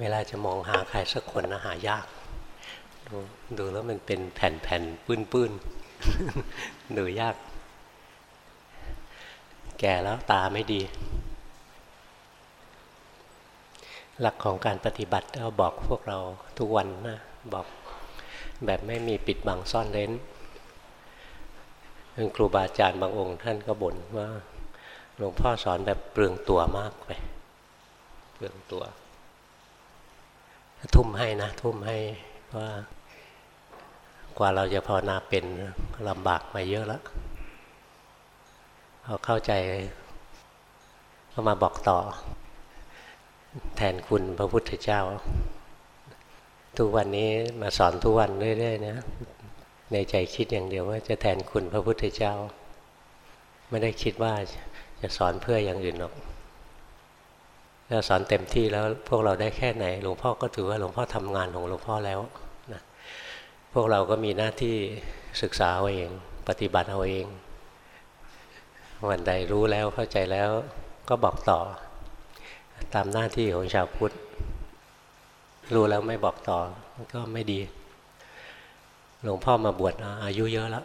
เวลาจะมองหาใครสักคนนะหายากดูดูแล้วมันเป็นแผ่นแผ่นปื้นปื้นดูยาก แก่แล้วตาไม่ดี หลักของการปฏิบัติก็บอกพวกเราทุกวันนะบอกแบบไม่มีปิดบังซ่อนเร้นครูบาอาจารย์บางองค์ ท่านก็บ่นว่าหลวงพ่อสอนแบบเปลืองตัวมากไป เปลืองตัว ทุ่มให้นะ ทุ่มให้ว่ากว่าเราจะภาวนาเป็นลำบากมาเยอะแล้วเขาเข้าใจก็มาบอกต่อ แทนคุณพระพุทธเจ้า ทุกวันนี้มาสอนทุกวันเรื่อยๆนะในใจคิดอย่างเดียวว่าจะแทนคุณพระพุทธเจ้า ไม่ได้คิดว่าจะสอนเพื่ออย่างอื่นหรอก ถ้าสอนเต็มที่แล้วพวกเราได้แค่ไหน หลวงพ่อก็ถือว่าหลวงพ่อทำงานของหลวงพ่อแล้วนะพวกเราก็มีหน้าที่ศึกษาเอาเอง ปฏิบัติเอาเอง วันใดรู้แล้วเข้าใจแล้วก็บอกต่อ ตามหน้าที่ของชาวพุทธ รู้แล้วไม่บอกต่อก็ไม่ดี หลวงพ่อมาบวชอายุเยอะแล้ว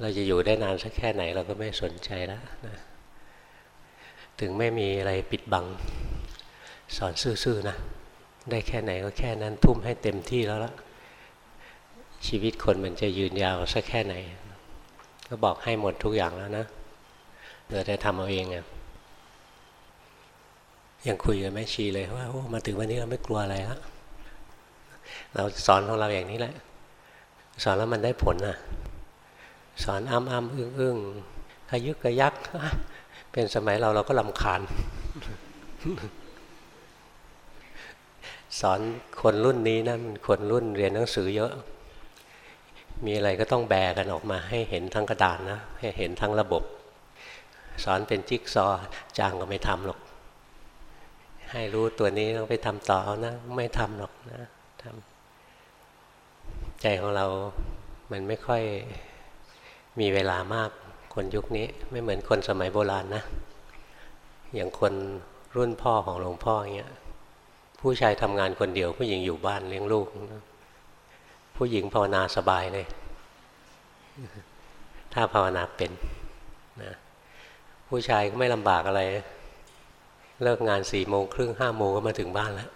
เราจะอยู่ได้นานสักแค่ไหนเราก็ไม่สนใจแล้วนะ ถึงไม่มีอะไรปิดบัง สอนซื่อๆนะ ได้แค่ไหนก็แค่นั้นทุ่มให้เต็มที่แล้วละชีวิตคนมันจะยืนยาวสักแค่ไหน ก็บอกให้หมดทุกอย่างแล้วนะเหลือแต่ทำเอาเองอะยังคุยกับแม่ชีเลยว่าโอ้มาถึงวันนี้เราไม่กลัวอะไรแล้วเราสอนของเราอย่างนี้แหละ สอนแล้วมันได้ผลนะสอนอ้ำอ้ำอึ้งอึ้งขยึกกระยัก เป็นสมัยเราเราก็ลำคาญ สอนคนรุ่นนี้นะมันคนรุ่นเรียนหนังสือเยอะ มีอะไรก็ต้องแบกกันออกมา ให้เห็นทั้งกระดานนะ ให้เห็นทั้งระบบ สอนเป็นจิ๊กซอจางก็ไม่ทำหรอก ให้รู้ตัวนี้ต้องไปทำต่อนะ ไม่ทำหรอกนะทำใจของเรามันไม่ค่อยมีเวลามาก คนยุคนี้ไม่เหมือนคนสมัยโบราณนะ อย่างคนรุ่นพ่อของหลวงพ่ออย่างเงี้ย ผู้ชายทำงานคนเดียว ผู้หญิงอยู่บ้านเลี้ยงลูก ผู้หญิงภาวนาสบายเลย ถ้าภาวนาเป็นนะผู้ชายก็ไม่ลำบากอะไร เลิกงานสี่โมงครึ่งห้าโมงก็มาถึงบ้านแล้ว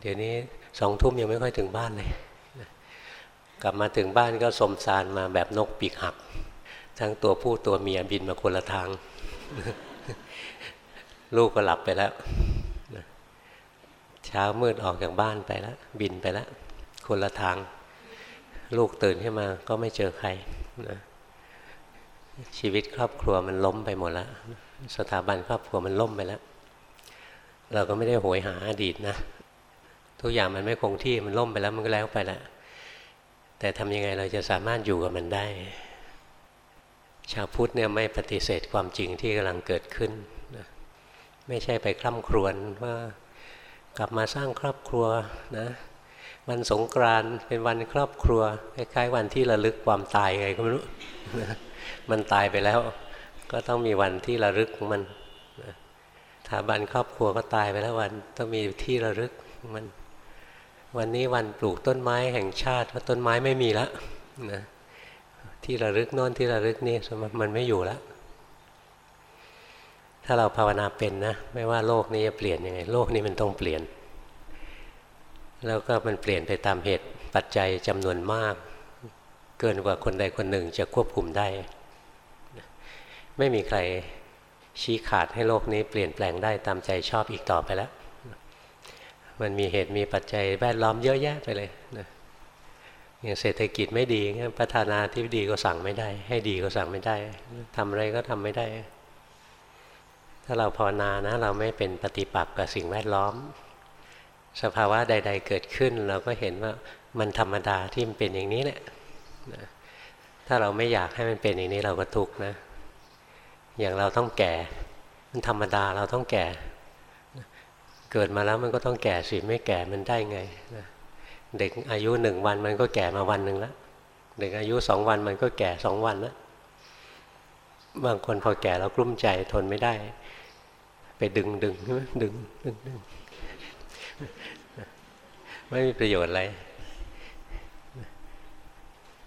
เดี๋ยวนี้สองทุ่มยังไม่ค่อยถึงบ้านเลยกลับมาถึงบ้านก็สมสารมาแบบนกปีกหัก ทั้งตัวผู้ตัวเมียบินมาคนละทาง ลูกก็หลับไปแล้วเช้ามืดออกจากบ้านไปแล้ว บินไปแล้ว คนละทาง ลูกตื่นขึ้นมาก็ไม่เจอใครนะชีวิตครอบครัวมันล้มไปหมดแล้วสถาบันครอบครัวมันล้มไปแล้ว เราก็ไม่ได้โหยหาอดีตนะ ทุกอย่างมันไม่คงที่มันล่มไปแล้วมันก็แล้วไปแล้วแต่ทำยังไงเราจะสามารถอยู่กับมันได้ ชาวพุทธเนี่ยไม่ปฏิเสธความจริงที่กำลังเกิดขึ้นนะไม่ใช่ไปคล่ำครวญว่ากลับมาสร้างครอบครัวนะวันสงกรานเป็นวันครอบครัวคล้ายๆวันที่ระลึกความตายไงก็ไม่รู้มันตายไปแล้ว ก็ต้องมีวันที่ระลึกของมันสถาบันครอบครัวก็ตายไปแล้ววันต้องมีที่ระลึกมัน วันนี้วันปลูกต้นไม้แห่งชาติเพราะต้นไม้ไม่มีแล้วนะ ที่ระลึกโน่นที่ระลึกนี่มันไม่อยู่แล้วถ้าเราภาวนาเป็นนะ ไม่ว่าโลกนี้จะเปลี่ยนยังไง โลกนี้มันต้องเปลี่ยน แล้วก็มันเปลี่ยนไปตามเหตุปัจจัยจำนวนมาก เกินกว่าคนใดคนหนึ่งจะควบคุมได้ ไม่มีใครชี้ขาดให้โลกนี้เปลี่ยนแปลงได้ตามใจชอบอีกต่อไปแล้ว มันมีเหตุมีปัจจัยแวดล้อมเยอะแยะไปเลยนะ อย่างเศรษฐกิจไม่ดีพัฒนาที่ดีก็สั่งไม่ได้ ให้ดีก็สั่งไม่ได้ทำอะไรก็ทำไม่ได้ ถ้าเราภาวนานะ เราไม่เป็นปฏิปักษ์กับสิ่งแวดล้อม สภาวะใด ๆ เกิดขึ้น เราก็เห็นว่ามันธรรมดาที่มันเป็นอย่างนี้แหละถ้าเราไม่อยากให้มันเป็นอย่างนี้เราก็ทุกข์นะ อย่างเราต้องแก่ มันธรรมดาเราต้องแก่ เกิดมาแล้วมันก็ต้องแก่สิไม่แก่มันได้ไงนะ เด็กอายุหนึ่งวันมันก็แก่มาวันหนึ่งแล้วเด็กอายุสองวันมันก็แก่สองวันแล้วบางคนพอแก่แล้วกลุ้มใจทนไม่ได้ ไปดึงดึงดึงดึงดึงไม่มีประโยชน์อะไร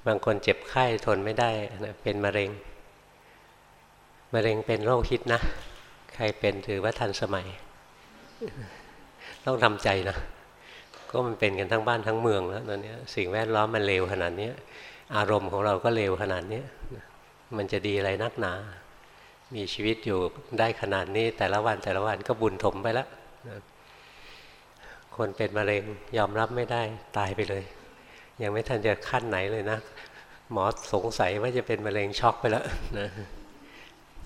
บางคนเจ็บไข้ทนไม่ได้นะเป็นมะเร็งมะเร็งเป็นโรคฮิตนะ ใครเป็นถือว่าทันสมัย ต้องทำใจนะ ก็มันเป็นกันทั้งบ้านทั้งเมืองแล้วตอนนี้สิ่งแวดล้อมมันเลวขนาดนี้อารมณ์ของเราก็เลวขนาดนี้มันจะดีอะไรนักหนา มีชีวิตอยู่ได้ขนาดนี้ แต่ละวันแต่ละวันก็บุญถมไปแล้วคนเป็นมะเร็งยอมรับไม่ได้ตายไปเลย ยังไม่ทันจะขั้นไหนเลยนะ หมอสงสัยว่าจะเป็นมะเร็งช็อกไปแล้วนะ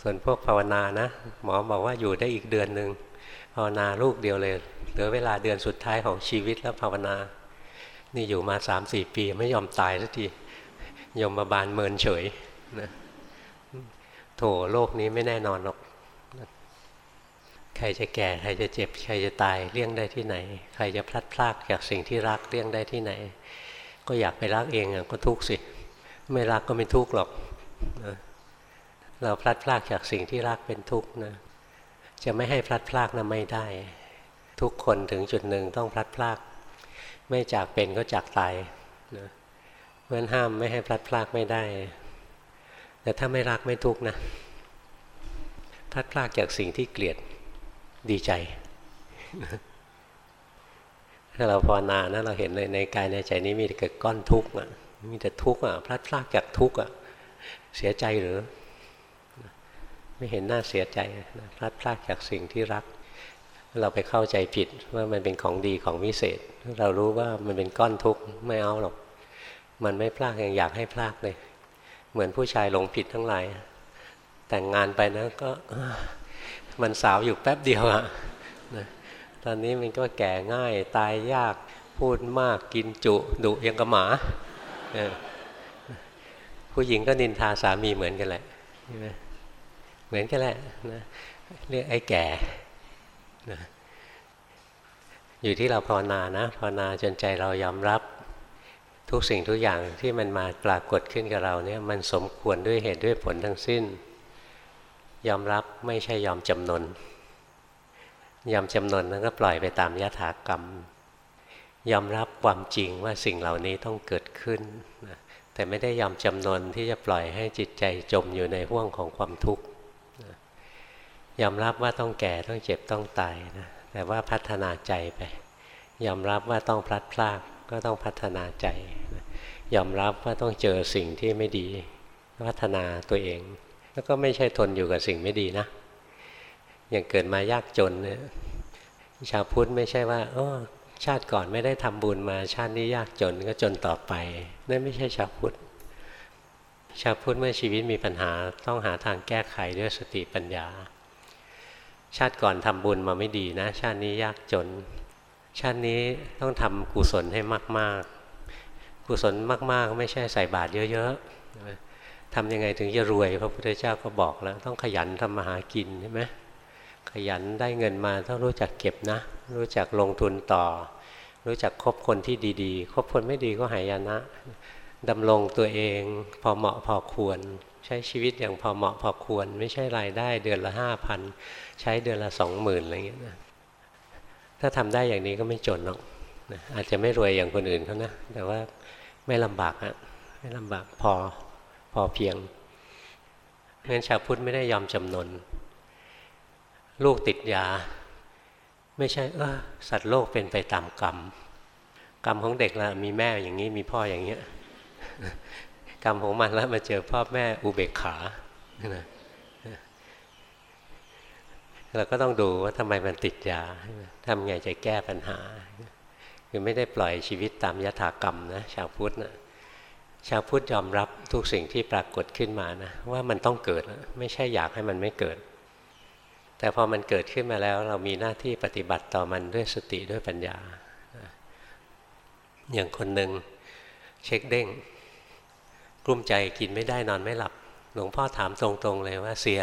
ส่วนพวกภาวนานะ หมอบอกว่าอยู่ได้อีกเดือนหนึ่ง ภาวนาลูกเดียวเลยเหลือเวลาเดือนสุดท้ายของชีวิตแล้วภาวนา นี่อยู่มาสามสี่ปีไม่ยอมตายสักทียมมาบาลเมินเฉยนะโถโลกนี้ไม่แน่นอนหรอกใครจะแก่ใครจะเจ็บ ใครจะตายเลี่ยงได้ที่ไหน ใครจะพลัดพรากจากสิ่งที่รักเลี่ยงได้ที่ไหน ก็อยากไปรักเองก็ทุกข์สิ ไม่รักก็ไม่ทุกข์หรอกนะเราพลัดพรากจากสิ่งที่รักเป็นทุกข์นะ จะไม่ให้พลัดพรากนะไม่ได้ ทุกคนถึงจุดหนึ่งต้องพลัดพราก ไม่จากเป็นก็จากตายนะเพราะนั้นห้ามไม่ให้พลัดพรากไม่ได้ แต่ถ้าไม่รักไม่ทุกนะพลัดพรากจากสิ่งที่เกลียดดีใจถ้าเราภาวนานะเราเห็นเลยในกายในใจนี้มีแต่เกิดก้อนทุกข์อะมีแต่ทุกข์อะพลัดพรากจากทุกข์อะเสียใจหรือ ไม่เห็นหน้าเสียใจนะพลัดพรากจากสิ่งที่รัก เราไปเข้าใจผิดว่ามันเป็นของดีของวิเศษ เรารู้ว่ามันเป็นก้อนทุกข์ไม่เอาหรอก มันไม่พลากยังอยากให้พลากเลย เหมือนผู้ชายหลงผิดทั้งหลาย แต่งงานไปนะก็มันสาวอยู่แป๊บเดียวอะนะตอนนี้มันก็แก่ง่ายตายยากพูดมากกินจุดุยังกระหมาผู้หญิงก็นินทาสามีเหมือนกันแหละใช่ไหม เหมือนกันแหละนะเรียกไอ้แก่นะอยู่ที่เราภาวนานะภาวนาจนใจเรายอมรับทุกสิ่งทุกอย่างที่มันมาปรากฏขึ้นกับเราเนี่ยมันสมควรด้วยเหตุด้วยผลทั้งสิ้น ยอมรับไม่ใช่ยอมจำนน ยอมจำนนนั้นก็ปล่อยไปตามยถากรรม ยอมรับความจริงว่าสิ่งเหล่านี้ต้องเกิดขึ้นแต่ไม่ได้ยอมจำนนที่จะปล่อยให้จิตใจจมอยู่ในห่วงของความทุกข์ ยอมรับว่าต้องแก่ต้องเจ็บต้องตายนะแต่ว่าพัฒนาใจไป ยอมรับว่าต้องพลัดพรากก็ต้องพัฒนาใจยอมรับว่าต้องเจอสิ่งที่ไม่ดีพัฒนาตัวเอง แล้วก็ไม่ใช่ทนอยู่กับสิ่งไม่ดีนะ อย่างเกิดมายากจนเนี่ยชาวพุทธไม่ใช่ว่าโอ้ชาติก่อนไม่ได้ทำบุญมาชาตินี้ยากจนก็จนต่อไปนั่นไม่ใช่ชาวพุทธชาวพุทธเมื่อชีวิตมีปัญหาต้องหาทางแก้ไขด้วยสติปัญญา ชาติก่อนทำบุญมาไม่ดีนะ ชาตินี้ยากจน ชาตินี้ต้องทำกุศลให้มาก ๆ กุศลมาก ๆ ไม่ใช่ใส่บาตรเยอะๆทำยังไงถึงจะรวยพระพุทธเจ้าก็บอกแล้ว ต้องขยันทำมาหากินใช่ไหมขยันได้เงินมาต้องรู้จักเก็บนะ รู้จักลงทุนต่อ รู้จักคบคนที่ดีๆ คบคนไม่ดีก็หายนะดำรงตัวเองพอเหมาะพอควร ใช้ชีวิตอย่างพอเหมาะพอควร ไม่ใช่รายได้เดือนละห้าพัน ใช้เดือนละสองหมื่นอะไรเงี้ยนะถ้าทำได้อย่างนี้ก็ไม่จนหรอกอาจจะไม่รวยอย่างคนอื่นเขานะแต่ว่าไม่ลำบากอะไม่ลำบากพอพอเพียงเพราะฉะนั้นชาวพุทธไม่ได้ยอมจำนน ลูกติดยา ไม่ใช่ เออสัตว์โลกเป็นไปตามกรรมกรรมของเด็กละมีแม่อย่างนี้มีพ่ออย่างเงี้ยกรรมของมันแล้วมาเจอพ่อแม่อุเบกขานะ เราก็ต้องดูว่าทำไมมันติดยาทำไงจะแก้ปัญหา คือไม่ได้ปล่อยชีวิตตามยถากรรมนะชาวพุทธนะชาวพุทธยอมรับทุกสิ่งที่ปรากฏขึ้นมานะว่ามันต้องเกิดไม่ใช่อยากให้มันไม่เกิด แต่พอมันเกิดขึ้นมาแล้ว เรามีหน้าที่ปฏิบัติต่อมันด้วยสติด้วยปัญญา อย่างคนหนึ่งเช็คเด้งกลุ้มใจกินไม่ได้นอนไม่หลับ หลวงพ่อถามตรงๆเลยว่าเสีย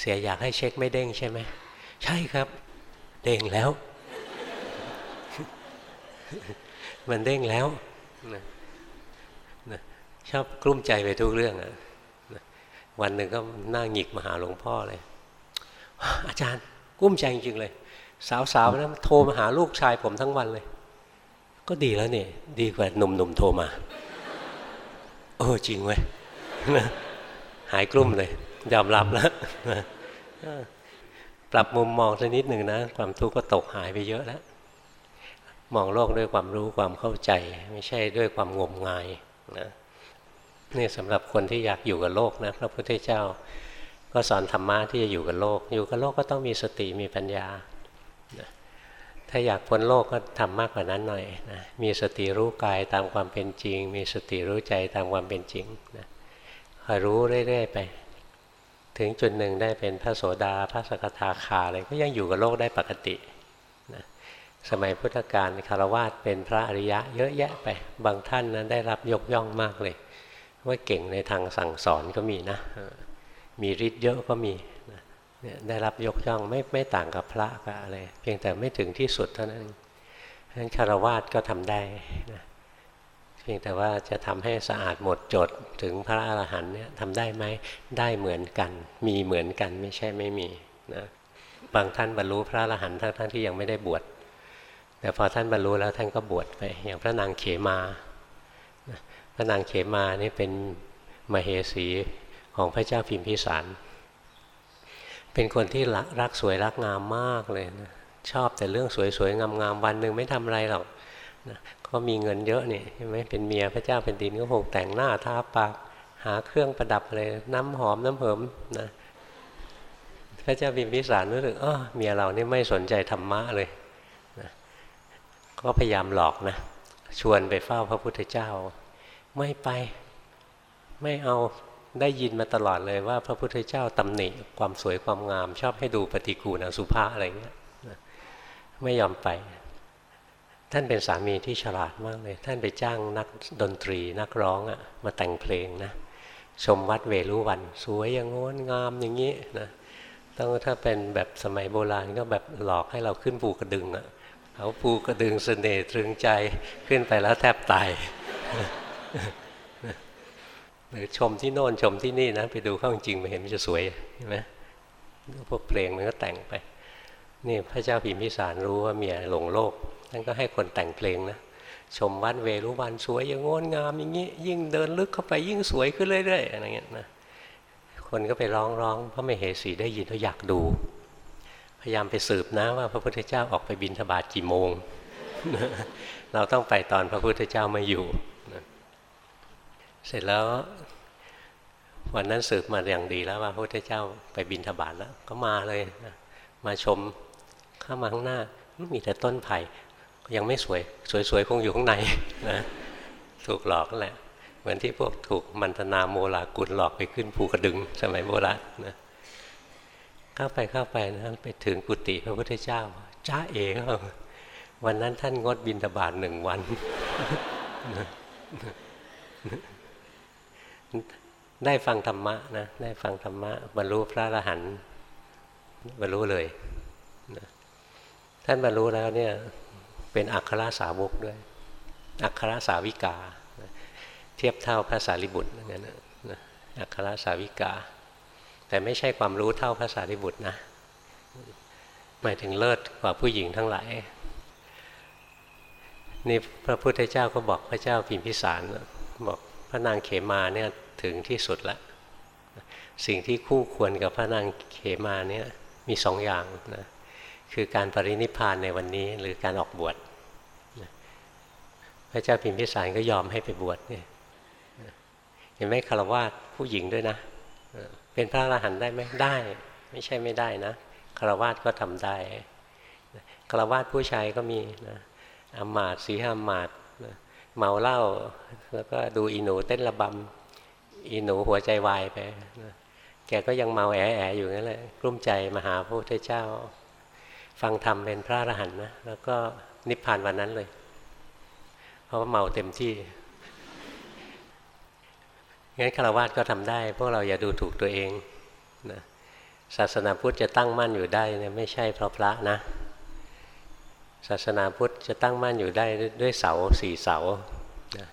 เสียอยากให้เช็คไม่เด้งใช่ไหมใช่ครับ เด้งแล้ว มันเด้งแล้วชอบกลุ้มใจไปทุกเรื่องอะวันหนึ่งก็นั่งหงิกมาหาหลวงพ่อเลย อาจารย์กุ้มใจจริงๆเลย สาวๆนะโทรมาหาลูกชายผมทั้งวันเลย ก็ดีแล้วเนี่ยดีกว่าหนุ่มๆโทรมา โอ้จริงเว้ยหายกลุ้มเลย ยอมรับแล้วปรับมุมมองสักนิดหนึ่งนะ ความทุกข์ก็ตกหายไปเยอะแล้ว มองโลกด้วยความรู้ความเข้าใจ ไม่ใช่ด้วยความงมงายนะนี่สำหรับคนที่อยากอยู่กับโลกนะพระพุทธเจ้า ก็สอนธรรมะที่จะอยู่กับโลก อยู่กับโลกก็ต้องมีสติมีปัญญาถ้าอยากพ้นโลกก็ทำมากกว่านั้นหน่อยนะมีสติรู้กายตามความเป็นจริง มีสติรู้ใจตามความเป็นจริงนะคอยรู้เรื่อยๆไป ถึงจุดหนึ่งได้เป็นพระโสดาพระสกทาคาอะไรก็ยังอยู่กับโลกได้ปกตินะสมัยพุทธกาลคารวาสเป็นพระอริยะเยอะแยะไป บางท่านนั้นได้รับยกย่องมากเลย ว่าเก่งในทางสั่งสอนก็มีนะ มีฤทธิ์เยอะก็มีได้รับยกย่องไม่ไม่ต่างกับพระกับอะไร เพียงแต่ไม่ถึงที่สุดเท่านั้นฉะนั้นคารวาสก็ทำได้นะ เพียงแต่ว่าจะทำให้สะอาดหมดจดถึงพระอรหันต์เนี่ยทำได้ไหมได้เหมือนกัน มีเหมือนกันไม่ใช่ไม่มีนะบางท่านบรรลุพระอรหันต์ทั้งท่านที่ยังไม่ได้บวชแต่พอท่านบรรลุแล้วท่านก็บวชไป อย่างพระนางเขมาพระนางเขมานี่เป็นมเหสีของพระเจ้าพิมพิสาร เป็นคนที่รักสวยรักงามมากเลยนะชอบแต่เรื่องสวยๆงามๆวันหนึ่งไม่ทำอะไรหรอก นะก็มีเงินเยอะนี่ใช่ไหมเป็นเมียพระเจ้าเป็นดินก็คงแต่งหน้าทาปากหาเครื่องประดับเลยน้ำหอมน้ำเหิมนะพระเจ้าบิมพิสารรู้สึกเออเมียเรานี่ไม่สนใจธรรมะเลยนะก็พยายามหลอกนะชวนไปเฝ้าพระพุทธเจ้า ไม่ไปไม่เอาได้ยินมาตลอดเลยว่า พระพุทธเจ้าตำหนิความสวยความงาม ชอบให้ดูปฏิกูลอสุภาอะไรเงี้ยไม่ยอมไป ท่านเป็นสามีที่ฉลาดมากเลย ท่านไปจ้างนักดนตรีนักร้องอะมาแต่งเพลงนะ ชมวัดเวลุวัน สวยอย่างงดงามอย่างนี้นะต้องถ้าเป็นแบบสมัยโบราณก็แบบหลอกให้เราขึ้นภูกระดึงอะเอาภูกระดึงสเสน่ห์ตรึงใจขึ้นไปแล้วแทบตายหรือชมที่โน่นชมที่นี่นะไปดูข้างจริงมาเห็นมันจะสวยใช่ไหมพวกเพลงมันก็แต่งไป นี่พระเจ้าพิมพิสารรู้ว่าเมียหลงโลก ท่านก็ให้คนแต่งเพลงนะชมวัดเวรุวันสวยอย่างงดงามอย่างนี้ยิ่งเดินลึกเข้าไปยิ่งสวยขึ้นเรื่อยๆอะไรเงี้ยนะคนก็ไปร้องร้องพระมเหสีได้ยินเขาอยากดู พยายามไปสืบนะว่าพระพุทธเจ้าออกไปบินธบาตกี่โมง เราต้องไปตอนพระพุทธเจ้าม่อยู่ เสร็จแล้ววันนั้นสืบมาอย่างดีแล้วว่าพระพุทธเจ้าไปบินทบาทแล้ว ก็มาเลยนะมาชมเข้ามาข้างหน้ามีแต่ต้นไผ่ ยังไม่สวย สวยๆคงอยู่ข้างในนะถูกหลอกแหละเหมือนที่พวกถูกมันธนาโมลากุลหลอกไปขึ้นภูกระดึง สมัยโบราณนะเข้าไปเข้าไปนะไปถึงกุฏิพระพุทธเจ้าจ้าเองวันนั้นท่านงดบินทบาทหนึ่งวัน ได้ฟังธรรมะนะได้ฟังธรรมะบรรลุพระอรหันต์บรรลุเลยนะท่านบรรลุแล้วเนี่ย เป็นอัครสาวกด้วย อัครสาวิกา เทียบเท่าพระสารีบุตรนั่นนะอัครสาวิกา แต่ไม่ใช่ความรู้เท่าพระสารีบุตรนะหมายถึงเลิศกว่าผู้หญิงทั้งหลายนี่พระพุทธเจ้าก็บอกพระเจ้าพิมพิสารบอกพระนางเขมาเนี่ยถึงที่สุดละสิ่งที่คู่ควรกับพระนางเขมาเนี่ยมีสองอย่างนะ คือการปรินิพานในวันนี้หรือการออกบวชพระเจ้าพิมพิสารก็ยอมให้ไปบวชเนี่ยเห็นไหมคารวาสผู้หญิงด้วยนะ เป็นพระอรหันต์ได้ไหมได้ ไม่ใช่ไม่ได้นะคารวาสก็ทำได้คารวาสผู้ชายก็มีนะอามาตสีหามาตเมาเหล้าแล้วก็ดูอีหนูเต้นระบำอีหนูหัวใจวายไปแกก็ยังเมาแอแออยู่นั่นแหละกลุ้มใจมาหาพระพุทธเจ้า ฟังธรรมเป็นพระอรหันต์นะแล้วก็นิพพานวันนั้นเลย เพราะว่าเมาเต็มที่งั้นฆราวาสก็ทำได้ พวกเราอย่าดูถูกตัวเองนะศาสนาพุทธจะตั้งมั่นอยู่ได้เนี่ยไม่ใช่เพราะพระนะ ศาสนาพุทธจะตั้งมั่นอยู่ได้ด้วยเสาสี่เสานะ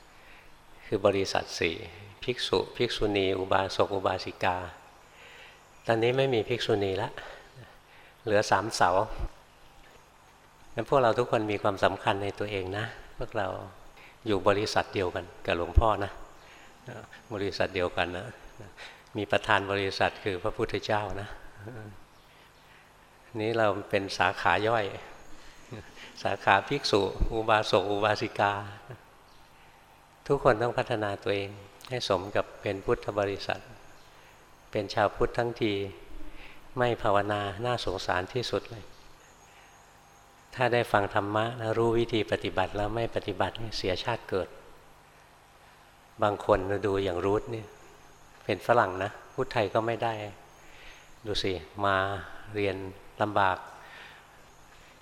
คือบริษัทสี่ภิกษุ ภิกษุณี อุบาสกอุบาสิกา ตอนนี้ไม่มีภิกษุณีละ เหลือสามเสางั้นพวกเราทุกคนมีความสำคัญในตัวเองนะ พวกเราอยู่บริษัทเดียวกันกับหลวงพ่อนะ บริษัทเดียวกันนะ มีประธานบริษัทคือพระพุทธเจ้านะ นี้เราเป็นสาขาย่อย สาขาภิกษุ อุบาสก อุบาสิกา ทุกคนต้องพัฒนาตัวเองให้สมกับเป็นพุทธบริษัท เป็นชาวพุทธทั้งที ไม่ภาวนาน่าสงสารที่สุดเลย ถ้าได้ฟังธรรมะนะรู้วิธีปฏิบัติแล้วไม่ปฏิบัติเสียชาติเกิด บางคนดูอย่างรูทนี่เป็นฝรั่งนะพูดไทยก็ไม่ได้ ดูสิ มาเรียนลำบาก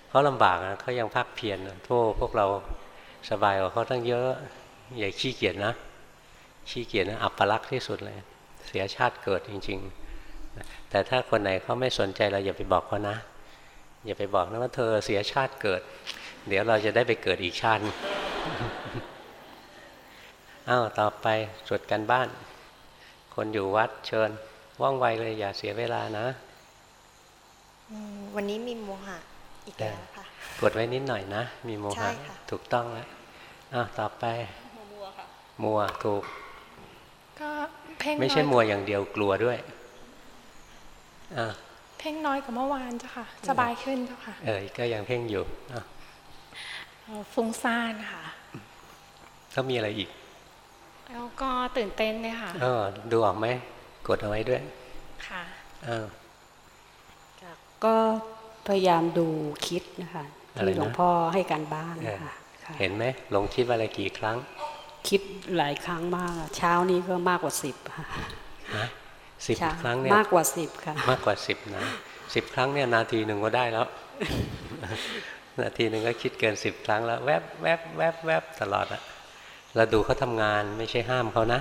เขาลำบากนะเขายังพักเพียรโทษพวกเราสบายกว่าเขาตั้งเยอะอย่าขี้เกียจนะ ขี้เกียจนะอับปลักษณ์ที่สุดเลย เสียชาติเกิดจริง ๆ แต่ถ้าคนไหนเขาไม่สนใจเราอย่าไปบอกเขานะ อย่าไปบอกนะว่าเธอเสียชาติเกิด เดี๋ยวเราจะได้ไปเกิดอีกชาติอ้าวต่อไปจดกันบ้าน คนอยู่วัดเชิญ ว่องไวเลยอย่าเสียเวลานะ วันนี้มีโมหะอีกแล้วค่ะกดไว้นิดหน่อยนะ มีโมใช่หะค่ะถูกต้องแล้วอ้าวต่อไป มัวค่ะ มัวถูก ก็เพ่งไม่ใช่น้อยมัวอย่างเดียวกลัวด้วยอะ เพ่งน้อยกว่าเมื่อวานเจ้าค่ะ สบายขึ้นเจ้าค่ะ เออก็ยังเพ่งอยู่อะเอ่อฟุ้งซ่านค่ะก็มีอะไรอีก แล้วก็ตื่นเต้นเลยค่ะเออดูออกไหมกดเอาไว้ด้วย ค่ะอ้าวก็พยายามดูคิดนะคะอะไรนะที่หลวงพ่อให้การบ้านเออนะคะค่ะเห็นไหมหลงคิดว่าอะไรกี่ครั้ง คิดหลายครั้งมากอะเช้านี้ก็มากกว่าสิบค่ะฮะ สิบเช้าครั้งเนี่ยมากกว่าสิบค่ะ มากกว่าสิบนะสิบครั้งเนี่ยนาทีหนึ่งก็ได้แล้ว นาทีหนึ่งก็คิดเกินสิบครั้งแล้ว แวบแวบแวบแวบตลอดอะเราดูเขาทำงานไม่ใช่ห้ามเขานะ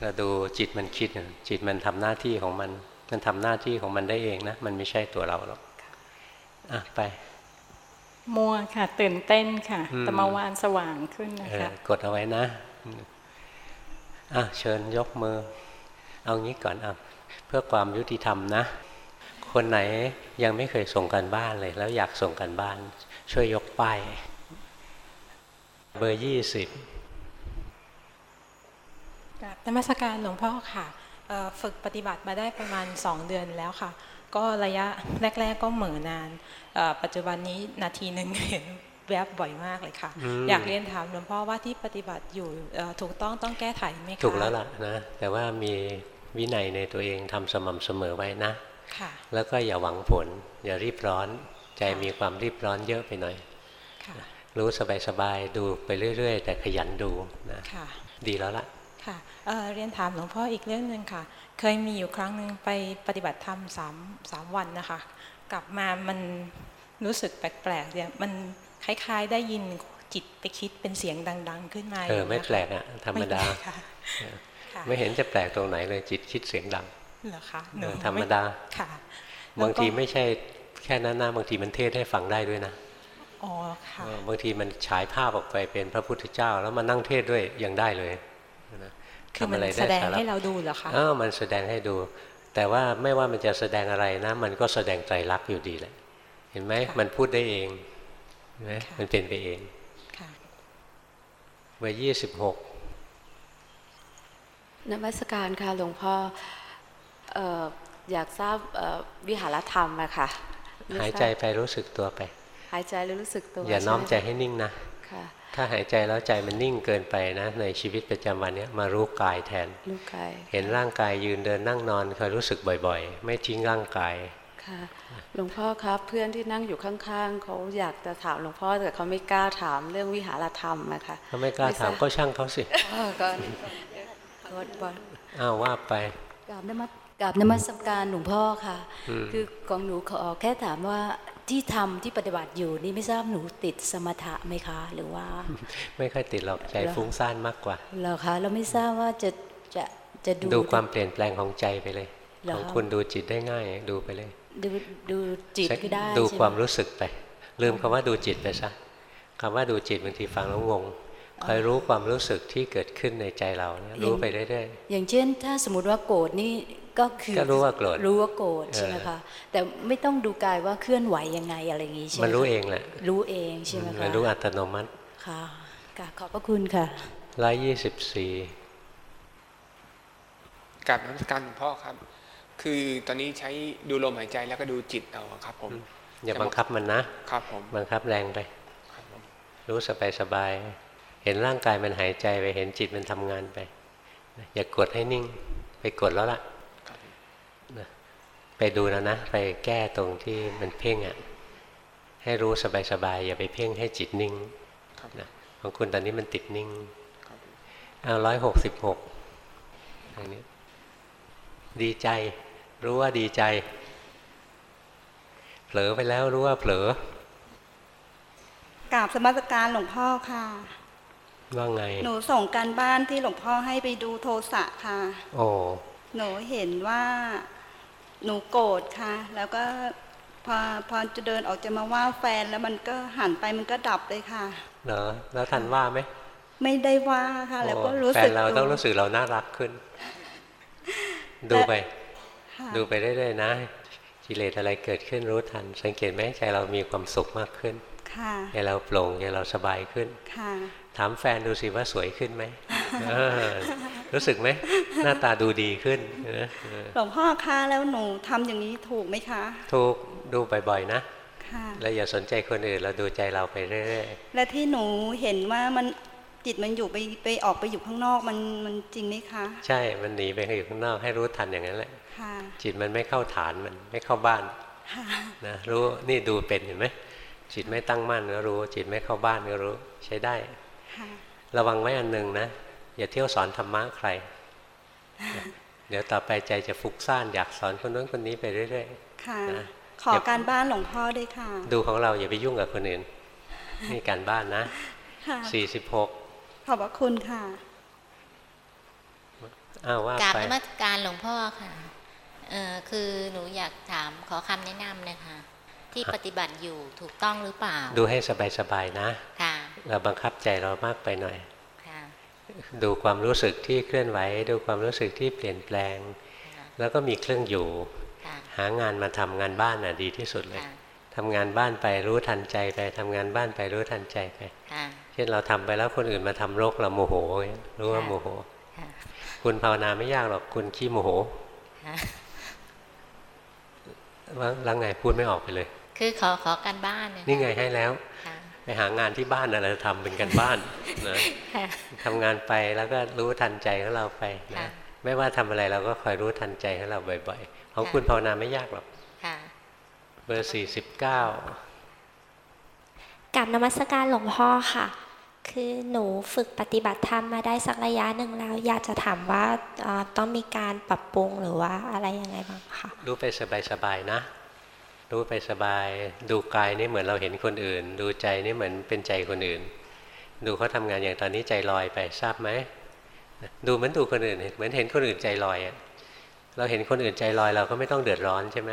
เราดูจิตมันคิดอะจิตมันทำหน้าที่ของมัน มันทำหน้าที่ของมันได้เองนะ มันไม่ใช่ตัวเราหรอกอะไปมัวค่ะ ตื่นเต้นค่ะอืมแต่เมื่อวานสว่างขึ้นนะเออคะกดเอาไว้นะอะเชิญยกมือ เอางี้ก่อนอะเพื่อความยุติธรรมนะ คนไหนยังไม่เคยส่งกันบ้านเลย แล้วอยากส่งกันบ้าน ช่วยยกป้ายเบอร์ยี่สิบกราบนมัสการหลวงพ่อค่ะเอ่อฝึกปฏิบัติมาได้ประมาณ 2 เดือนแล้วค่ะ ก็ระยะแรก ๆ ก็เหม่อนานเอ่อปัจจุบันนี้นาทีหนึ่งเห็นแวบบ่อยมากเลยค่ะอยากเรียนถามหลวงพ่อว่าที่ปฏิบัติอยู่เอ่อถูกต้องต้องแก้ไขไหมคะถูกแล้วล่ะนะแต่ว่ามี วินัยในตัวเองทำสม่ำเสมอไว้นะค่ะแล้วก็อย่าหวังผล อย่ารีบร้อน ใจมีความรีบร้อนเยอะไปหน่อยค่ะรู้สบายๆดูไปเรื่อย ๆ แต่ขยันดูนะค่ะดีแล้วล่ะค่ะเอ่อเรียนถามหลวงพ่ออีกเรื่องหนึ่งค่ะ เคยมีอยู่ครั้งหนึ่งไปปฏิบัติธรรมสามสามวันนะคะ กลับมามันรู้สึกแปลกๆเนี่ยมันคล้ายๆ ได้ยินจิตไปคิดเป็นเสียงดัง ๆ ขึ้นมาเออยู่ไม่นะคะแปลกอะธรรมดา ไแปลกค่ะค่ะไม่เห็นจะแปลกตรงไหนเลยจิตคิดเสียงดังเหรอคะหเอนูอธรรมดาค่ะบางทีแล้วก็ไม่ใช่แค่นั้นนะบางทีมันเทศให้ฟังได้ด้วยนะอ๋อค่ะเออบางทีมันฉายภาพออกไปเป็นพระพุทธเจ้า แล้วมานั่งเทศด้วยยังได้เลยนะคือมันทำะไรแสดงสารให้เราดูเหรอคะเออมันแสดงให้ดู แต่ว่าไม่ว่ามันจะแสดงอะไรนะ มันก็แสดงใจรักษณ์อยู่ดีแหละ เห็นไหมค่ะมันพูดได้เองเห็นไหมค่ะมันเป็นไปเองค่ะเมื่อยี่สิบหก นมัสการค่ะหลวงพ่อเอ่ออยากทราบเอ่อวิหารธรรมอะค่ะไม่ทรบหายใจไปรู้สึกตัวไป หายใจแล้วรู้สึกตัว อย่าน้อมใจช่ไหให้นิ่งนะค่ะถ้าหายใจแล้วใจมันนิ่งเกินไปนะ ในชีวิตประจำวันเนี้ยมารู้กายแทนลูกกายเห็นร่างกายยืนเดินนั่งนอนคอยรู้สึกบ่อยๆ ไม่ทิ้งร่างกายค่ะหลวงพ่อครับเพื่อนที่นั่งอยู่ข้างๆเขาอยากจะถามหลวงพ่อแต่เขาไม่กล้าถามเรื่องวิหารธรรมอะค่ะถ้าไม่กล้าไม่ทถารามบก็ช่างเขาสิ เออก่อนก่อนก่อนอ้าวว่าไปกราบนมัสกราบนมัสการหลวงพ่อค่ะอืมคือของหนูขอแค่ถามว่าที่ทำที่ปฏิบัติอยู่นี่ไม่ทราบหนูติดสมถะไหมคะ หรือว่า ไม่ค่อยติดหรอกใจเหรอฟุ้งซ่านมากกว่าเหรอคะเราไม่ทราบว่าจะจะจะดูดูความเปลี่ยนแปลงของใจไปเลยเหรอของคุณดูจิตได้ง่ายดูไปเลย ดูดูจิตใช้ก็ได้ ดูใช่ไหความรู้สึกไป ลืมคำว่าดูจิตไปซะคำว่าดูจิตบางทีฟังแล้วงง คอยรู้ความรู้สึกที่เกิดขึ้นในใจเราเนี่ยรู้ไปเรื่อยอย่างเช่น ถ้าสมมติว่าโกรธนี่ก็คือก็รู้ว่าโกรธรู้ว่าโกรธใช่ไหมเออคะแต่ไม่ต้องดูกายว่าเคลื่อนไหวยังไงอะไรอย่างงี้ใช่ไหมมันรู้คะเองแหละรู้เองใช่ไหมมัคะนรู้อัตโนมัติค่ะค่ะขอบพระคุณค่ะร้อยยี่สิบสี่กราบนมัสการหลวงพ่อครับ คือตอนนี้ใช้ดูลมหายใจแล้วก็ดูจิตเอาครับ ผมอย่าบังคับมันนะครับผมบังคับแรงไปครับผมรู้สบายสบายๆ เห็นร่างกายมันหายใจไปเห็นจิตมันทำงานไป อย่ากดให้นิ่ง ไปกดแล้วล่ะครับผมไปดูแล้วนะ ไปแก้ตรงที่มันเพ่งอะให้รู้สบายสบายๆอย่าไปเพ่งให้จิตนิ่งครับนะของคุณตอนนี้มันติดนิ่งครับผมเอาร้อยหกสิบหกทางนี้ดีใจ รู้ว่าดีใจ เผลอไปแล้วรู้ว่าเผลอกราบสมัสการหลวงพ่อค่ะ ว่าไง หนูส่งการบ้านที่หลวงพ่อให้ไปดูโทสะค่ะ โอ้หนูเห็นว่าหนูโกรธค่ะ แล้วก็พอพอจะเดินออกจะมาว่าแฟนแล้วมันก็หันไปมันก็ดับเลยค่ะเหรอแล้วทันว่าไหมไม่ได้ว่าค่ะ แล้วก็โอ้รู้แฟสึนกเราต้องรู้สึกเราน่ารักขึ้น ดูไปค่ะดูไปเรื่อยๆนะกิเลสอะไรเกิดขึ้นรู้ทัน สังเกตไหมใจเรามีความสุขมากขึ้นค่ะใจเราโปร่งใจเราสบายขึ้นค่ะ ถามแฟนดูสิว่าสวยขึ้นไหมเออรู้สึกไหมหน้าตาดูดีขึ้นนะเออหลวงพ่อคะแล้วหนูทำอย่างนี้ถูกไหมคะ ถูกดูบ่อยๆนะค่ะแล้วอย่าสนใจคนอื่นเราดูใจเราไปเรื่อยและที่หนูเห็นว่ามันจิตมันอยู่ไปไปออกไปอยู่ข้างนอกมันมันจริงไหมคะๆใช่มันหนีไปอยู่ข้างนอกให้รู้ทันอย่างนั้นแหละค่ะจิตมันไม่เข้าฐานมันไม่เข้าบ้านค่ะนะรู้นี่ดูเป็นเห็นไหมจิตไม่ตั้งมั่นก็รู้ จิตไม่เข้าบ้านก็รู้ใช้ได้ค่ะ ระวังไว้อันหนึ่งนะ อย่าเที่ยวสอนธรรมะใคร เดี๋ยวต่อไปใจจะฟุ้งซ่านอยากสอนคนนู้นคนนี้ไปเรื่อยค่ะนะขอการบ้านหลวงพ่อด้วยค่ะๆดูของเราอย่าไปยุ่งกับคนอื่นนี่การบ้านนะค่ะสี่สิบหกขอบพระคุณค่ะอ้าวว่ากราบไปนมัสการหลวงพ่อค่ะเอ่อคือหนูอยากถามขอคำแนะนำนะคะที่ปฏิบัติอยู่ถูกต้องหรือเปล่า ดูให้สบายๆนะ ค่ะ เราบังคับใจเรามากไปหน่อยค่ะดูความรู้สึกที่เคลื่อนไหว ดูความรู้สึกที่เปลี่ยนแปลงค่ะแล้วก็มีเครื่องอยู่ค่ะหางานมาทำงานบ้านน่ะดีที่สุดเลยค่ะทำงานบ้านไปรู้ทันใจไปทำงานบ้านไปรู้ทันใจไปค่ะเช่นเราทำไปแล้วคนอื่นมาทำรกเราโมโหอย่างเงี้ยรู้ว่าค่ะโมโหค่ะคุณภาวนาไม่ยากหรอกคุณขี้โมโหค่ะว่าแล้วไงพูดไม่ออกไปเลย คือขอขอการบ้านนะคะนี่ไงให้แล้วค่ะไป หางานที่บ้านอะไรทำเป็นกันบ้านนะค่ะทำงานไปแล้วก็รู้ทันใจของเราไปนะค่ะไม่ว่าทำอะไรเราก็คอยรู้ทันใจของเราบ่อยๆ ของค่ะคุณภาวนาไม่ยากหรอกค่ะเบอร์สี่สิบเก้ากับนมัสการหลวงพ่อค่ะ คือหนูฝึกปฏิบัติธรรมมาได้สักระยะหนึ่งแล้ว อยากจะถามว่าเอ่อต้องมีการปรับปรุงหรือว่าอะไรยังไงบ้างคะรู้ไปสบายๆนะ รู้ไปสบาย ดูกายนี่เหมือนเราเห็นคนอื่น ดูใจนี่เหมือนเป็นใจคนอื่น ดูเขาทำงานอย่างตอนนี้ใจลอยไปทราบไหมดูเหมือนดูคนอื่นเหมือนเห็นคนอื่นใจลอยอะเราเห็นคนอื่นใจลอยเราก็ไม่ต้องเดือดร้อนใช่ไหม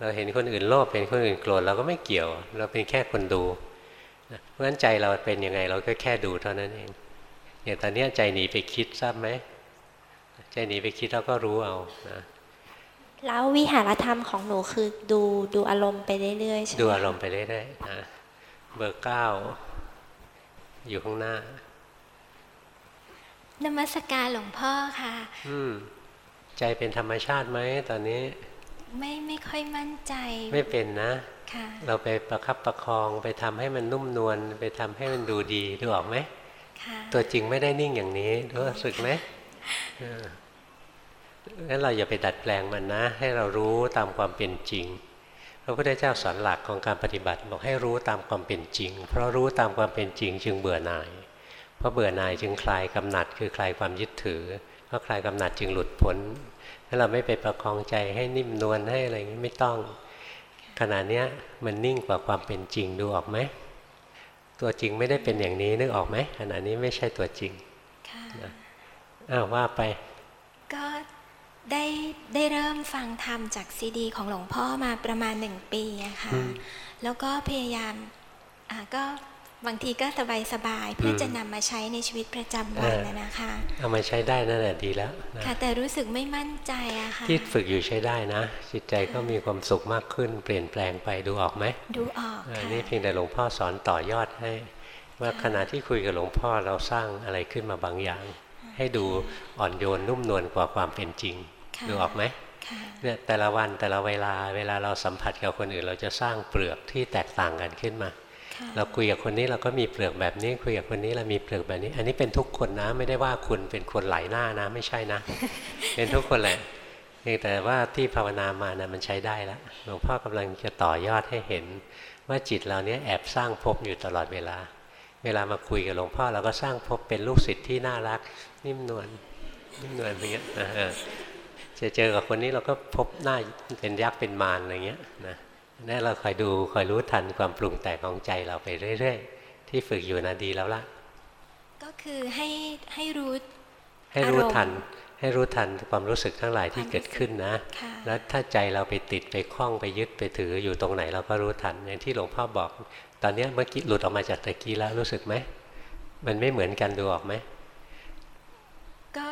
เราเห็นคนอื่นโลภเห็นคนอื่นโกรธเราก็ไม่เกี่ยว เราเป็นแค่คนดูเพราะฉะนั้นใจเราเป็นยังไง เราก็แค่ดูเท่านั้นเองอย่างตอนนี้ใจหนีไปคิดทราบไหมใจหนีไปคิดเราก็รู้เอานะ แล้ววิหารธรรมของหนูคือดูดูอารมณ์ไปเรื่อยๆใช่ไหมดูคะอารมณ์ไปเรื่อยๆนะเบอร์เก้าอยู่ข้างหน้านมัสการหลวงพ่อค่ะ อืมใจเป็นธรรมชาติไหมตอนนี้ ไม่ไม่ค่อยมั่นใจ ไม่เป็นนะค่ะเราไปประคับประคองไปทำให้มันนุ่มนวลไปทำให้มันดูดีดูออกไหมค่ะตัวจริงไม่ได้นิ่งอย่างนี้รู้สึกไหมเออ งั้นเราอย่าไปดัดแปลงมันนะ ให้เรารู้ตามความเป็นจริง พระพุทธเจ้าสอนหลักของการปฏิบัติบอกให้รู้ตามความเป็นจริง เพราะรู้ตามความเป็นจริง จึงเบื่อหน่าย เพราะเบื่อหน่ายจึงคลายกำหนัดคือคลายความยึดถือ เพราะคลายกำหนัดจึงหลุดพ้นถ้าเราไม่ไปประคองใจให้นิ่มนวลให้อะไรอย่างนี้ไม่ต้อง ขณะเนี้ยมันนิ่งกว่าความเป็นจริงดูออกไหมตัวจริงไม่ได้เป็นอย่างนี้นึกออกไหมขณะนี้ไม่ใช่ตัวจริงค่ะอ้าวว่าไปก็ ได้ได้เริ่มฟังธรรมจากซีดี ของหลวงพ่อมาประมาณหนึ่งปีอะค่ะอืมแล้วก็พยายามอ่าก็บางทีก็สบายสบายๆเพื่อจะนำมาใช้ในชีวิตประจำวันนะนะคะ เอามาใช้ได้นั่นแหละดีแล้วนะค่ะแต่รู้สึกไม่มั่นใจอะค่ะที่ฝึกอยู่ใช้ได้นะ จิตใจก็มีความสุขมากขึ้น เปลี่ยนแปลงไปดูออกไหมดูออกอันค่ะนี้เพียงแต่หลวงพ่อสอนต่อยอดให้ ว่าขณะที่คุยกับหลวงพ่อเราสร้างอะไรขึ้นมาบางอย่าง ให้ดูอ่อนโยนนุ่มนวลกว่าความเป็นจริง ค่ะดูออกไหมค่ะเนี่ยแต่ละวันแต่ละเวลาเวลาเราสัมผัสกับคนอื่น เราจะสร้างเปลือกที่แตกต่างกันขึ้นมาค่ะเราคุยกับคนนี้เราก็มีเปลือกแบบนี้ คุยกับคนนี้เรามีเปลือกแบบนี้ อันนี้เป็นทุกคนนะไม่ได้ว่าคุณเป็นคนไหลหน้านะ ไม่ใช่นะ เป็นทุกคนแหละเพียงแต่ว่าที่ภาวนามานะมันใช้ได้แล้วหลวงพ่อกำลังจะต่อยอดให้เห็น ว่าจิตเราเนี้ยแอบสร้างภพอยู่ตลอดเวลา เวลามาคุยกับหลวงพ่อเราก็สร้างภพเป็นลูกศิษย์ที่น่ารัก นิ่มนวลนิ่มนวลอย่างเงี้ยนะเออ จะเจอกับคนนี้เราก็พบหน้าเป็นยักษ์เป็นมารอะไรเงี้ยนะนี่เราคอยดูคอยรู้ทันความปรุงแต่งของใจเราไปเรื่อย ๆ ที่ฝึกอยู่นะดีแล้วล่ะ ก็คือให้ให้รู้ ให้รู้อารมณ์ทัน ให้รู้ทันความรู้สึกทั้งหลายที่เกิดขึ้นนะค่ะแล้วถ้าใจเราไปติดไปคล้องไปยึดไปถืออยู่ตรงไหนเราก็รู้ทันอย่างที่หลวงพ่อบอก ตอนเนี้ยเมื่อกี้หลุดออกมาจากตะกี้แล้วรู้สึกไหมมันไม่เหมือนกันดูออกไหมก็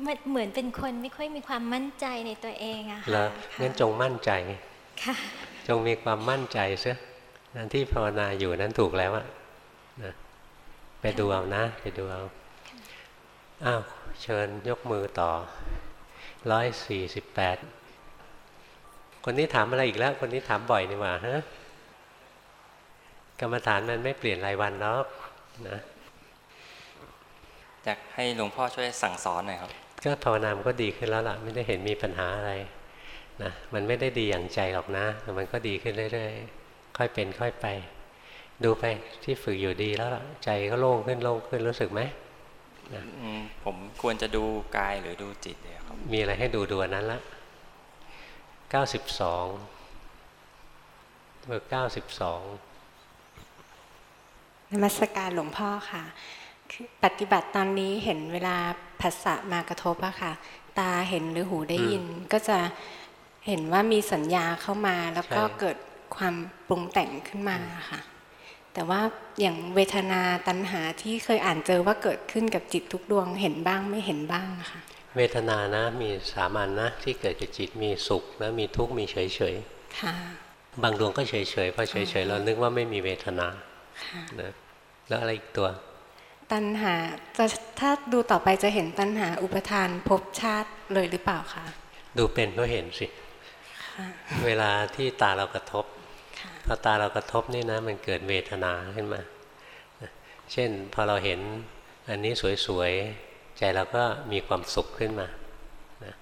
เหมือนเหมือนเป็นคนไม่ค่อยมีความมั่นใจในตัวเองอะค่ะแล้วค่ะงั้นจงมั่นใจค่ะจงมีความมั่นใจเสียนั่นที่ภาวนาอยู่นั้นถูกแล้วอะนะไปดูเอานะ ไปดูเอาอ้าวเชิญยกมือต่อร้อยสี่สิบแปดคนนี้ถามอะไรอีกแล้ว คนนี้ถามบ่อยนี่หว่าฮะกรรมฐานมันไม่เปลี่ยนรายวันหรอกนะอยากให้หลวงพ่อช่วยสั่งสอนหน่อยครับ ก็ภาวนามันก็ดีขึ้นแล้วล่ะ ไม่ได้เห็นมีปัญหาอะไรนะมันไม่ได้ดีอย่างใจหรอกนะแต่มันก็ดีขึ้นเรื่อยๆค่อยเป็นค่อยไป ดูไปที่ฝึกอยู่ดีแล้วล่ะใจก็โล่งขึ้นโล่งขึ้นรู้สึกไหมอืมผมควรจะดูกายหรือดูจิตเนี่ยครับมีอะไรให้ดูดูอันนั้นละเก้าสิบสองเบอร์เก้าสิบสองนมัสการหลวงพ่อค่ะคือปฏิบัติตอนนี้เห็นเวลา ผัสสะมากระทบอะค่ะ ตาเห็นหรือหูได้ยิน ก็จะเห็นว่ามีสัญญาเข้ามา แล้วก็เกิดความปรุงแต่งขึ้นมาค่ะ แต่ว่าอย่างเวทนาตัณหาที่เคยอ่านเจอว่าเกิดขึ้นกับจิตทุกดวงเห็นบ้างไม่เห็นบ้างค่ะ เวทนานะมีสามัญนะที่เกิดกับจิตมีสุขแล้วมีทุกข์มีเฉยเฉยค่ะๆบางดวงก็เฉยเฉยๆพอเฉยเฉยๆเรานึกว่าไม่มีเวทนาค่ะนะแล้วอะไรอีกตัว ตัณหาจะถ้าดูต่อไปจะเห็นตัณหาอุปทานภพชาติเลยหรือเปล่าคะดูเป็นก็เห็นสิค่ะเวลาที่ตาเรากระทบค่ะพอตาเรากระทบนี่นะมันเกิดเวทนาขึ้นมา เช่นพอเราเห็นอันนี้สวยๆ ใจเราก็มีความสุขขึ้นมานะ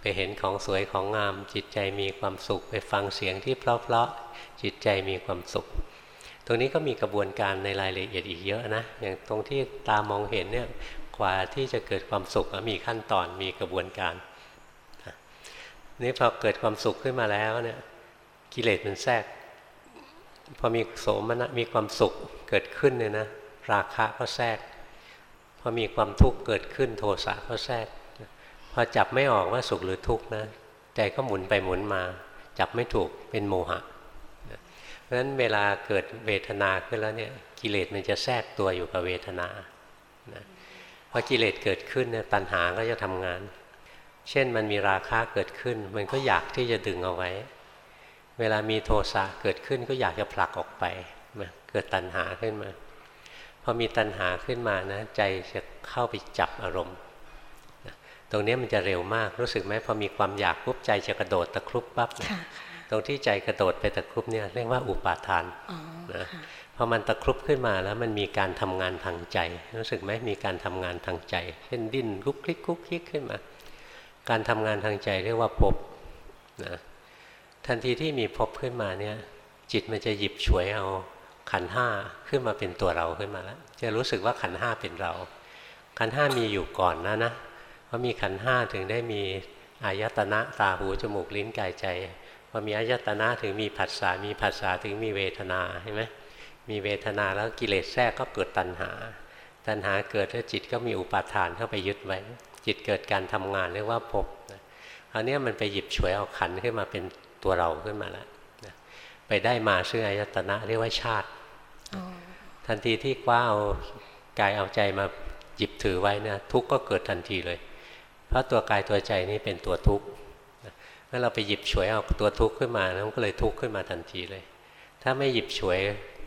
ไปเห็นของสวยของงาม จิตใจมีความสุข ไปฟังเสียงที่เพราะๆจิตใจมีความสุข ตรงนี้ก็มีกระบวนการในรายละเอียดอีกเยอะนะ อย่างตรงที่ตามองเห็นเนี่ยกว่าที่จะเกิดความสุขมีขั้นตอนมีกระบวนการนี่พอเกิดความสุขขึ้นมาแล้วเนี่ยกิเลสมันแทรก พอมีโสมนัสมีความสุขเกิดขึ้นเนี่ยนะราคะก็แทรก พอมีความทุกข์เกิดขึ้นโทสะก็แทรก พอจับไม่ออกว่าสุขหรือทุกข์นะใจก็หมุนไปหมุนมา จับไม่ถูกเป็นโมหะ เพราะฉะนั้นเวลาเกิดเวทนาขึ้นแล้วเนี่ยกิเลสมันจะแทรกตัวอยู่กับเวทนานะพอกิเลสเกิดขึ้นเนี่ยตัณหาก็จะทำงาน เช่นมันมีราคะเกิดขึ้น มันก็อยากที่จะดึงเอาไว้ เวลามีโทสะเกิดขึ้นก็อยากจะผลักออกไปนะเกิดตัณหาขึ้นมา พอมีตัณหาขึ้นมานะใจจะเข้าไปจับอารมณ์ตรงนี้มันจะเร็วมากรู้สึกไหมพอมีความอยากปุ๊บใจจะกระโดดตะครุบปั๊บนะค่ะ ตรงที่ใจกระโดดไปตะครุบเนี่ยเรียกว่าอุปาทานอ๋อนะค่ะพอมันตะครุบขึ้นมาแล้วมันมีการทำงานทางใจ รู้สึกไหมมีการทำงานทางใจ เช่นดิ้นลุกคลิกคุกคลิกขึ้นมา การทำงานทางใจเรียกว่าภพนะทันทีที่มีภพขึ้นมาเนี่ยจิตมันจะหยิบฉวยเอาขันห้าขึ้นมาเป็นตัวเราขึ้นมาแล้วจะรู้สึกว่าขันห้าเป็นเรา ขันห้ามีอยู่ก่อนนะนะเพราะมีขันห้าถึงได้มีอายตนะตาหูจมูกลิ้นกายใจ พอมีอายตนะถึงมีผัสสะมีผัสสะถึงมีเวทนาเห็นไหมมีเวทนาแล้วกิเลสแทรกก็เกิดตัณหา ตัณหาเกิดแล้วจิตก็มีอุปาทานเข้าไปยึดไว้ จิตเกิดการทำงานเรียกว่าภพนะคราวนี้มันไปหยิบฉวยเอาขันขึ้นมาเป็นตัวเราขึ้นมาแล้วนะไปได้มาซึ่งอายตนะเรียกว่าชาติอ๋อทันทีที่คว้าเอากายเอาใจมาหยิบถือไว้นะทุกข์ก็เกิดทันทีเลย เพราะตัวกายตัวใจนี่เป็นตัวทุกข์ เมื่อเราไปหยิบฉวยเอาตัวทุกข์ขึ้นมาแล้วก็เลยทุกข์ขึ้นมาทันทีเลย ถ้าไม่หยิบฉวย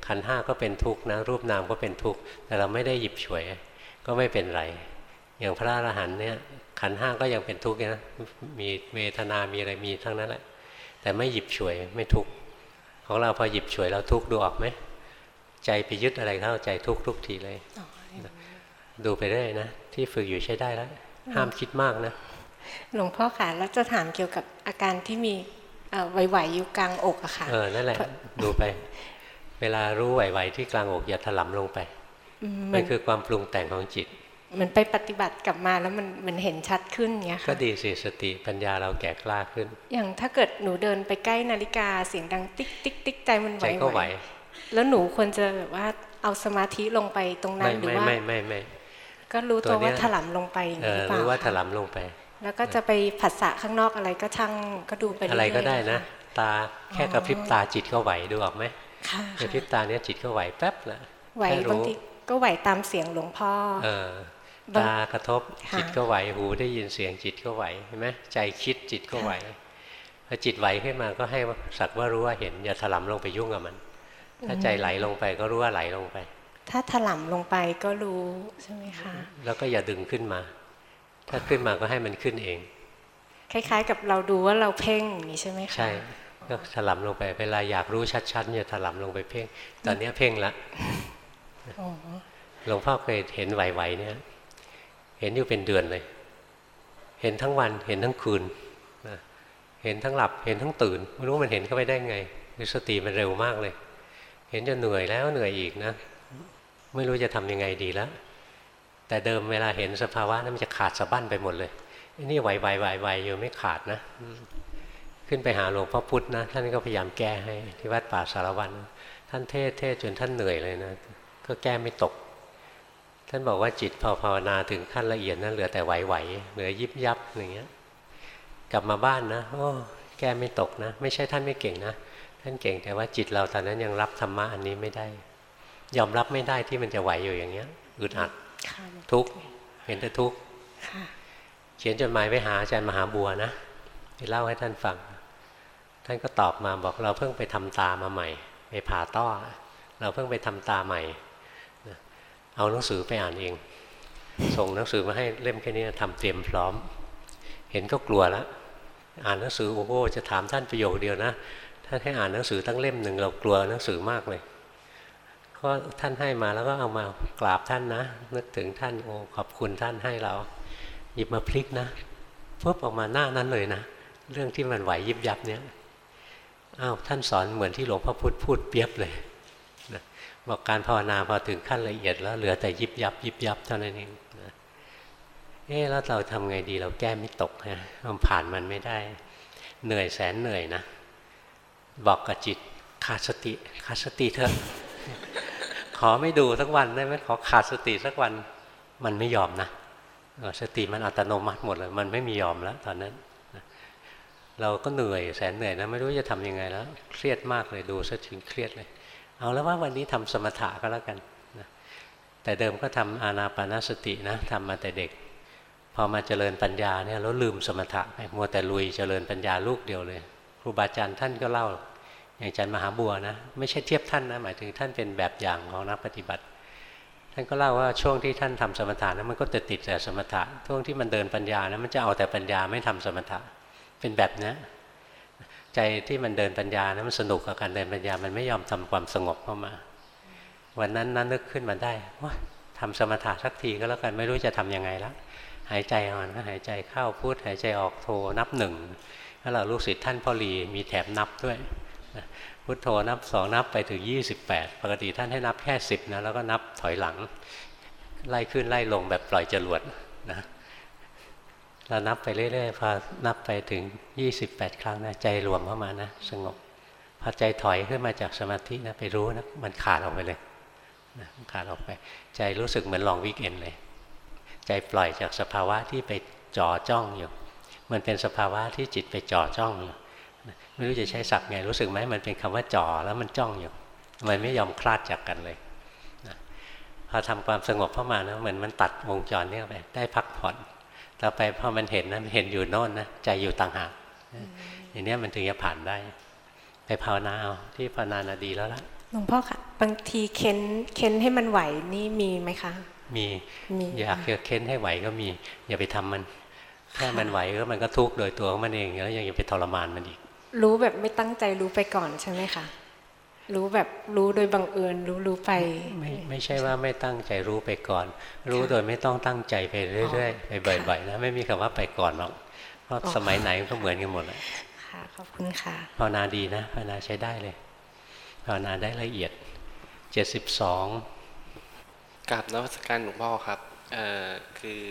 ขันห้าก็เป็นทุกข์นะรูปนามก็เป็นทุกข์แต่เราไม่ได้หยิบฉวย ก็ไม่เป็นไร อย่างพระอรหันต์เนี่ยขันห้าก็ยังเป็นทุกข์นะมีเวทนามีอะไรมีทั้งนั้นแหละ แต่ไม่หยิบฉวยไม่ทุกข์ของเราพอหยิบฉวยเราทุกข์ดูออกไหมใจไปยึดอะไรเข้าใจทุกทุกทีเลย ดูไปได้นะที่ฝึกอยู่ใช้ได้แล้วห้ามคิดมากนะ หลวงพ่อค่ะแล้วจะถามเกี่ยวกับอาการที่มีไหวๆอยู่กลางอกอะค่ะ เออ นั่นแหละ ดูไป เวลารู้ไหวๆที่กลางอกอย่าถลำลงไปมันคือความปรุงแต่งของจิต มันไปปฏิบัติกลับมาแล้วมันมันเห็นชัดขึ้นเงี้ยค่ะ ก็ดีสิสติปัญญาเราแก่กล้าขึ้น อย่างถ้าเกิดหนูเดินไปใกล้นาฬิกาเสียงดังติ๊กติ๊กติ๊กใจมันไหวใจก็ไหว แล้วหนูควรจะแบบว่าเอาสมาธิลงไปตรงนั้นหรือว่าไม่ไม่ไม่ก็รู้ตัวว่าถลำลงไปหรือเปล่ารู้ว่าถลำลงไป แล้วก็จะไปผัสสะข้างนอกอะไรก็ช่างก็ดูไปอะไรก็ได้นะ ตาแค่กระพริบตาจิตก็ไหวดูออกไหมกระพริบตาเนี้ยจิตก็ไหวแป๊บละไหวบางทีก็ไหวตามเสียงหลวงพ่อเออตากระทบจิตก็ไหวหูได้ยินเสียงจิตก็ไหวเห็นไหมใจคิดจิตก็ไหวพอจิตไหวขึ้นมาก็ให้สักว่ารู้ว่าเห็น อย่าถลำลงไปยุ่งกับมัน ถ้าใจไหลลงไปก็รู้ว่าไหลลงไป ถ้าถลำลงไปก็รู้ใช่ไหมคะ แล้วก็อย่าดึงขึ้นมา ถ้าขึ้นมาก็ให้มันขึ้นเอง คล้าย ๆ กับเราดูว่าเราเพ่งอย่างนี้ใช่ไหมคะใช่ก็ถลำลงไปเวลาอยากรู้ชัดๆอย่าถลำลงไปเพ่ง ตอนนี้เพ่งละหลวงพ่อเคยเห็นไหวๆเนี่ย เห็นอยู่เป็นเดือนเลย เห็นทั้งวันเห็นทั้งคืนเห็นทั้งหลับเห็นทั้งตื่นไม่รู้มันเห็นเข้าไปได้ไงสติมันเร็วมากเลย เห็นจนเหนื่อยแล้วเหนื่อยอีกนะ ไม่รู้จะทํำยังไงดีแล้ว แต่เดิมเวลาเห็นสภาวะนั้นมันจะขาดสะบั้นไปหมดเลยนี่ไหวไหวไหวไหวอยู่ไม่ขาดนะขึ้นไปหาหลวงพ่อพุธนะท่านก็พยายามแก้ให้ที่วัดป่าสารวัน ท่านเทศเทศจนท่านเหนื่อยเลยนะก็แก้ไม่ตก ท่านบอกว่าจิตพอภาวนาถึงขั้นละเอียดนะั้นเหลือแต่ไหวๆเหลือยิบยับอย่างเงี้ย กลับมาบ้านนะโอ้แก้ไม่ตกนะ ไม่ใช่ท่านไม่เก่งนะท่านเก่งแต่ว่าจิตเราตอนนั้นยังรับธรรมะอันนี้ไม่ได้ ยอมรับไม่ได้ที่มันจะไหวอยู่อย่างเงี้ยอึดอัด ทุกเห็นแต่ทุกเขียนจดหมายไปหาอาจารย์มหาบัวนะไปเล่าให้ท่านฟัง ท่านก็ตอบมาบอกเราเพิ่งไปทำตามาใหม่ไปผ่าต้อ เราเพิ่งไปทำตาใหม่ เอาหนังสือไปอ่านเอง ส่งหนังสือมาให้เล่มแค่นี้ทำเตรียมพร้อม เห็นก็กลัวแล้วอ่านหนังสือโอ้โหจะถามท่านประโยคเดียวนะท่านให้อ่านหนังสือตั้งเล่มหนึ่งเรากลัวหนังสือมากเลย ก็ท่านให้มาแล้วก็เอามากราบท่านนะ นึกถึงท่านโอ้ขอบคุณท่านให้เรา หยิบมาพลิกนะปุ๊บออกมาหน้านั้นเลยนะ เรื่องที่มันไหวยิบยับเนี้ยอ้าวท่านสอนเหมือนที่หลวงพ่อพุธพูดเปียบเลยนะบอกการภาวนาพอถึงขั้นละเอียดแล้วเหลือแต่ยิบยับ ยิบยับเท่านั้นเองนะเอ๊แล้วเราทำไงดีเราแก้ไม่ตกนะเราผ่านมันไม่ได้ เหนื่อยแสนเหนื่อยนะ บอกกับจิตขาดสติขาดสติเถอะ ขอไม่ดูสักวันได้ไหมขอขาดสติสักวันมันไม่ยอมนะสติมันอัตโนมัติหมดเลย มันไม่มียอมแล้ว ตอนนั้น เราก็เหนื่อยแสนเหนื่อยนะ ไม่รู้จะทํำยังไงแล้ว เครียดมากเลยดูซะถึงเครียดเลย เอาแล้วว่าวันนี้ทำสมถะก็แล้วกันนะแต่เดิมก็ทำอานาปานาสตินะทำมาแต่เด็ก พอมาเจริญปัญญาเนี่ยแล้วลืมสมถะไปมัวแต่ลุยเจริญปัญญาลูกเดียวเลย ครูบาอาจารย์ท่านก็เล่า อย่างอาจารย์มหาบัวนะไม่ใช่เทียบท่านนะหมายถึงท่านเป็นแบบอย่างของนักปฏิบัติ ท่านก็เล่าว่าช่วงที่ท่านทำสมถะนะมันก็จะติดแต่สมถะช่วงที่มันเดินปัญญานะมันจะเอาแต่ปัญญาไม่ทำสมถะเป็นแบบนี้ใจที่มันเดินปัญญานะมันสนุกกับการเดินปัญญา มันไม่ยอมทำความสงบเข้ามา วันนั้นนั้นนึกขึ้นมาได้ว่าทำสมถะสักทีก็แล้วกันไม่รู้จะทํำยังไงแล้วหายใจอ่อนก็หายใจเข้าพูดหายใจออกโทนับหนึ่งแล้วเราลูกศิษย์ท่านพ่อหลีมีแถบนับด้วย พุทโธนับสองนับไปถึงยี่สิบแปดปกติท่านให้นับแค่สิบนะแล้วก็นับถอยหลัง ไล่ขึ้นไล่ลงแบบปล่อยจรวดนะเรานับไปเรื่อยๆพอนับไปถึงยี่สิบแปดครั้งนะใจรวมเข้ามานะสงบพอใจถอยขึ้นมาจากสมาธินะไปรู้นะมันขาดออกไปเลยนะขาดออกไป ใจรู้สึกเหมือนลองวิกเอนเลย ใจปล่อยจากสภาวะที่ไปจ่อจ้องอยู่ มันเป็นสภาวะที่จิตไปจ่อจ้องอยู่ ไม่รู้จะใช้ศัพท์ไงรู้สึกไหมมันเป็นคำว่าจ่อแล้วมันจ้องอยู่มันไม่ยอมคลาดจากกันเลยนะพอทำความสงบเข้ามานะเหมือนมันตัดวงจรนี้ไปได้พักผ่อนต่อไปพอมันเห็นนะเห็นอยู่โน่นนะใจอยู่ต่างหากอย่างนี้มันถึงจะผ่านได้ ไปภาวนาเอาที่ภาวนานาดีแล้วล่ะหลวงพ่อค่ะบางทีเค้นเค้นให้มันไหวนี่มีไหมคะ มีมีอยากจะเค้นให้ไหวก็มี อย่าไปทำมันแค่มันไหวก็มันก็ทุกข์โดยตัวของมันเองแล้วยังอย่าไปทรมานมันอีก รู้แบบไม่ตั้งใจรู้ไปก่อนใช่ไหมคะรู้แบบรู้โดยบังเอิญรู้รู้ไป ไม่ไม่ใช่ว่าไม่ตั้งใจรู้ไปก่อน รู้โดยไม่ต้องตั้งใจไปเรื่อยๆไปบ่อยๆนะไม่มีคำว่าไปก่อนหรอกเพราะสมัยไหนก็เหมือนกันหมดแหละค่ะขอบคุณค่ะภาวนาดีนะภาวนาใช้ได้เลยภาวนาได้ละเอียดเจ็ดสิบสองกราบนวัตการหลวงพ่อครับเอ่อคือ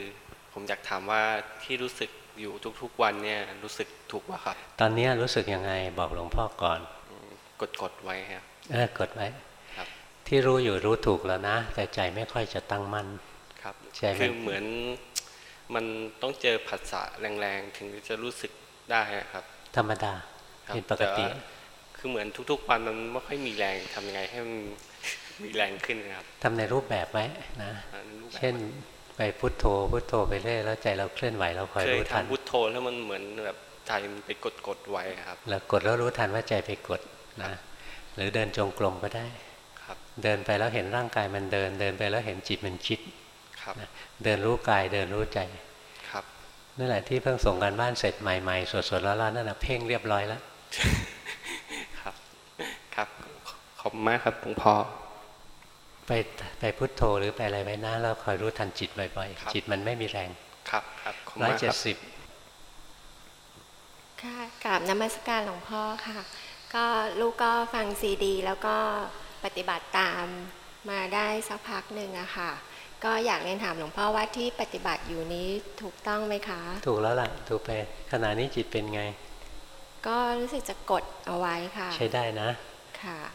ผมอยากถามว่าที่รู้สึก อยู่ทุกๆวันเนี่ยรู้สึกถูกป่ะครับ ตอนนี้รู้สึกยังไงบอกหลวงพ่อก่อนกดกดๆไว้ครับเออกดไว้ครับที่รู้อยู่รู้ถูกแล้วนะ แต่ใจไม่ค่อยจะตั้งมั่นครับใจมันคือเหมือนมันต้องเจอผัสสะแรงๆ ถึงจะรู้สึกได้ครับ ธรรมดาครับเป็นปกติแต่ว่าคือเหมือนทุกๆวันมันไม่ค่อยมีแรงทำยังไงให้มันมีแรงขึ้นนะครับทำในรูปแบบไว้นะอ่ารูปแบบเช่น ไปพุทโธ พุทโธไปเรื่อยแล้วใจเราเคลื่อนไหวเราคอยเคยรู้ทันทำพุทโธแล้วมันเหมือนแบบใจมันไปกดกดๆไว้ครับ แล้วกดแล้วรู้ทันว่าใจไปกดนะหรือเดินจงกรมก็ได้ครับ เดินไปแล้วเห็นร่างกายมันเดิน เดินไปแล้วเห็นจิตมันคิดครับนะเดินรู้กายเดินรู้ใจครับนั่นแหละที่เพิ่งส่งกันบ้านเสร็จใหม่ๆสดๆแล้วๆนั่นแหะเพ่งเรียบร้อยแล้วครับ ครับขอบคุณมากครับหลวงพ่อ ไปไปพุทโธหรือไปอะไรไว้นะเราคอยรู้ทันจิตบ่อยครับๆจิตมันไม่มีแรง ครับครับขอบคุณร้อยมากคเจ็ดรับสิบค่ะกราบนมัสการหลวงพ่อค่ะ ก็ลูกก็ฟังซีดี แล้วก็ปฏิบัติตามมาได้สักพักหนึ่งอะค่ะ ก็อยากเรียนถามหลวงพ่อว่าที่ปฏิบัติอยู่นี้ถูกต้องไหมคะ ถูกแล้วล่ะ ถูกไปขณะนี้จิตเป็นไง ก็รู้สึกจะกดเอาไว้ค่ะ ใช้ได้นะค่ะ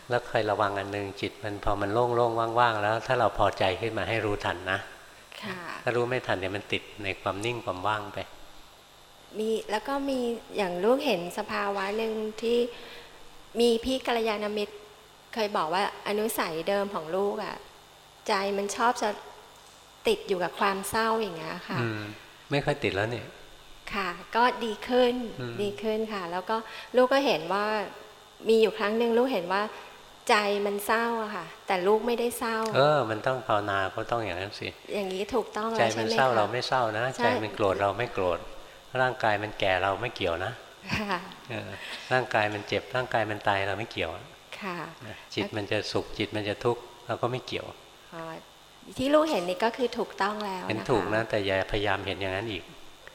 แล้วคอยระวังอันหนึ่งจิตมันพอมันโล่งโล่งๆว่างๆแล้ว ถ้าเราพอใจขึ้นมาให้รู้ทันนะค่ะถ้ารู้ไม่ทันเดี๋ยวมันติดในความนิ่งความว่างไป มีแล้วก็มีอย่างลูกเห็นสภาวะหนึ่งที่มีพี่กัลยาณมิตร เคยบอกว่าอนุสัยเดิมของลูกอะใจมันชอบจะติดอยู่กับความเศร้าอย่างเงี้ยค่ะอืมไม่ค่อยติดแล้วเนี่ยค่ะ ก็ดีขึ้นอืมดีขึ้นค่ะ แล้วก็ลูกก็เห็นว่า มีอยู่ครั้งหนึ่งลูกเห็นว่า ใจมันเศร้าอะค่ะ แต่ลูกไม่ได้เศร้า เออ มันต้องภาวนาก็ต้องอย่างนั้นสิอย่างนี้ถูกต้องใจแล้วมัใช่นไหมเศร้าคะเราไม่เศร้านะใช่ใจมันโกรธเราไม่โกรธร่างกายมันแก่เราไม่เกี่ยวนะค่ะเออร่างกายมันเจ็บร่างกายมันตายเราไม่เกี่ยวค่ะนะจิตมันจะสุขจิตมันจะทุกข์เราก็ไม่เกี่ยวอ๋อที่ลูกเห็นนี่ก็คือถูกต้องแล้วเห็นนะคะถูกนะแต่อย่าพยายามเห็นอย่างนั้นอีก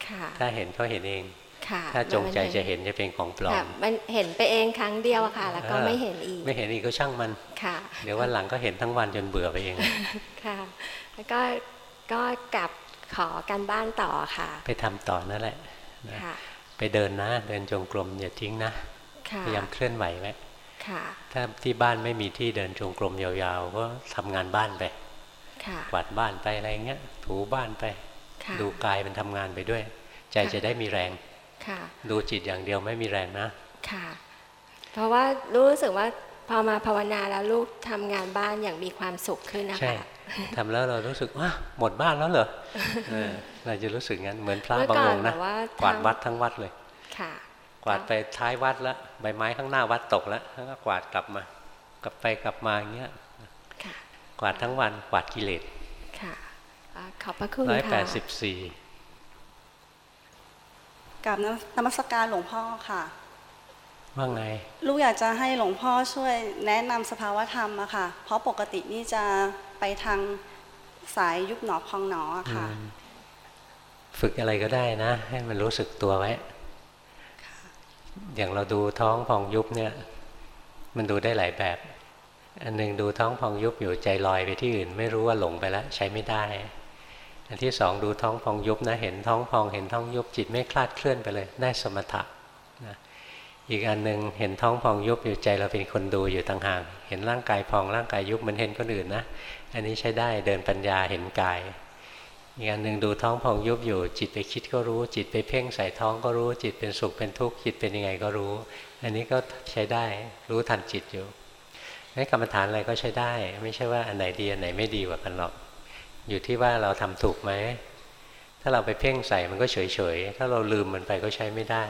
ค่ะถ้าเห็นก็เห็นเองค่ะ ถ้าจงใจมันจะเห็นจะเป็นของปลอค่ะมมันเห็นไปเองครั้งเดียวอะค่ะ แล้วก็เออไม่เห็นอีก ไม่เห็นอีกก็ช่างมันค่ะ เดี๋ยววันหลังก็เห็นทั้งวันจนเบื่อไปเองค่ะ แล้วก็ก็กลับขอการบ้านต่อค่ะ ไปทำต่อนั่นแหละนะค่ะไปเดินนะเดินจงกรมอย่าทิ้งนะค่ะพยายามเคลื่อนไหวไว้ค่ะถ้าที่บ้านไม่มีที่เดินจงกรมยาวๆ ก็ทำงานบ้านไปค่ะกวาดบ้านไปอะไรเงี้ยถูบ้านไปค่ะดูกายมันทำงานไปด้วย ใจค่ะจะได้มีแรงค่ะ ดูจิตอย่างเดียวไม่มีแรงนะ ค่ะ เพราะว่ารู้สึกว่าพอมาภาวนาแล้วลูกทำงานบ้านอย่างมีความสุขขึ้นนะใช่คะทำแล้วเรารู้สึกว่าหมดบ้านแล้วเหรอเออเราจะรู้สึกงั้นเหมือนพระเมื่อบางก่ออนงค์นะแบบว่ากวาดทำวัดทั้งวัดเลยค่ะ กวาดไปท้ายวัดแล้วใบไม้ข้างหน้าวัดตกแล้วแล้วก็กวาดกลับมา กลับไปกลับมาอย่างเงี้ยค่ะกวาดทั้งวันกวาดกิเลสค่ะอ่าขอบพระคุณร้อยแปค่ะดสิบสี่ กับนมัสการหลวงพ่อค่ะ ว่าไง ลูกอยากจะให้หลวงพ่อช่วยแนะนำสภาวธรรมอะค่ะ เพราะปกตินี่จะไปทางสายยุบหนอพองหนออะค่ะอืมฝึกอะไรก็ได้นะ ให้มันรู้สึกตัวไว้อย่างเราดูท้องพองยุบเนี่ย มันดูได้หลายแบบ อันหนึ่งดูท้องพองยุบอยู่ใจลอยไปที่อื่น ไม่รู้ว่าหลงไปแล้วใช้ไม่ได้ อันที่สองดูท้องพองยุบนะเห็นท้องพองเห็นท้องยุบจิตไม่คลาดเคลื่อนไปเลย ได้สมถะนะอีกอันหนึ่งเห็นท้องพองยุบอยู่ใจเราเป็นคนดูอยู่ต่างหากเห็นร่างกายพองร่างกายยุบมือนเห็นคนอื่นนะอันนี้ใช้ได้เดินปัญญาเห็นกายอีกอันหนึ่งดูท้องพองยุบอยู่ จิตไปคิดก็รู้ จิตไปเพ่งใส่ท้องก็รู้ จิตเป็นสุขเป็นทุกข์จิตเป็นยังไงก็รู้ อันนี้ก็ใช้ได้รู้ทันจิตอยู่ในให้กรรมฐานอะไรก็ใช้ได้ ไม่ใช่ว่าอันไหนดีอันไหนไม่ดีกว่ากันหรอก อยู่ที่ว่าเราทำถูกไหม ถ้าเราไปเพ่งใส่มันก็เฉยเฉยถ้าเราลืมมันไปก็ใช้ไม่ได้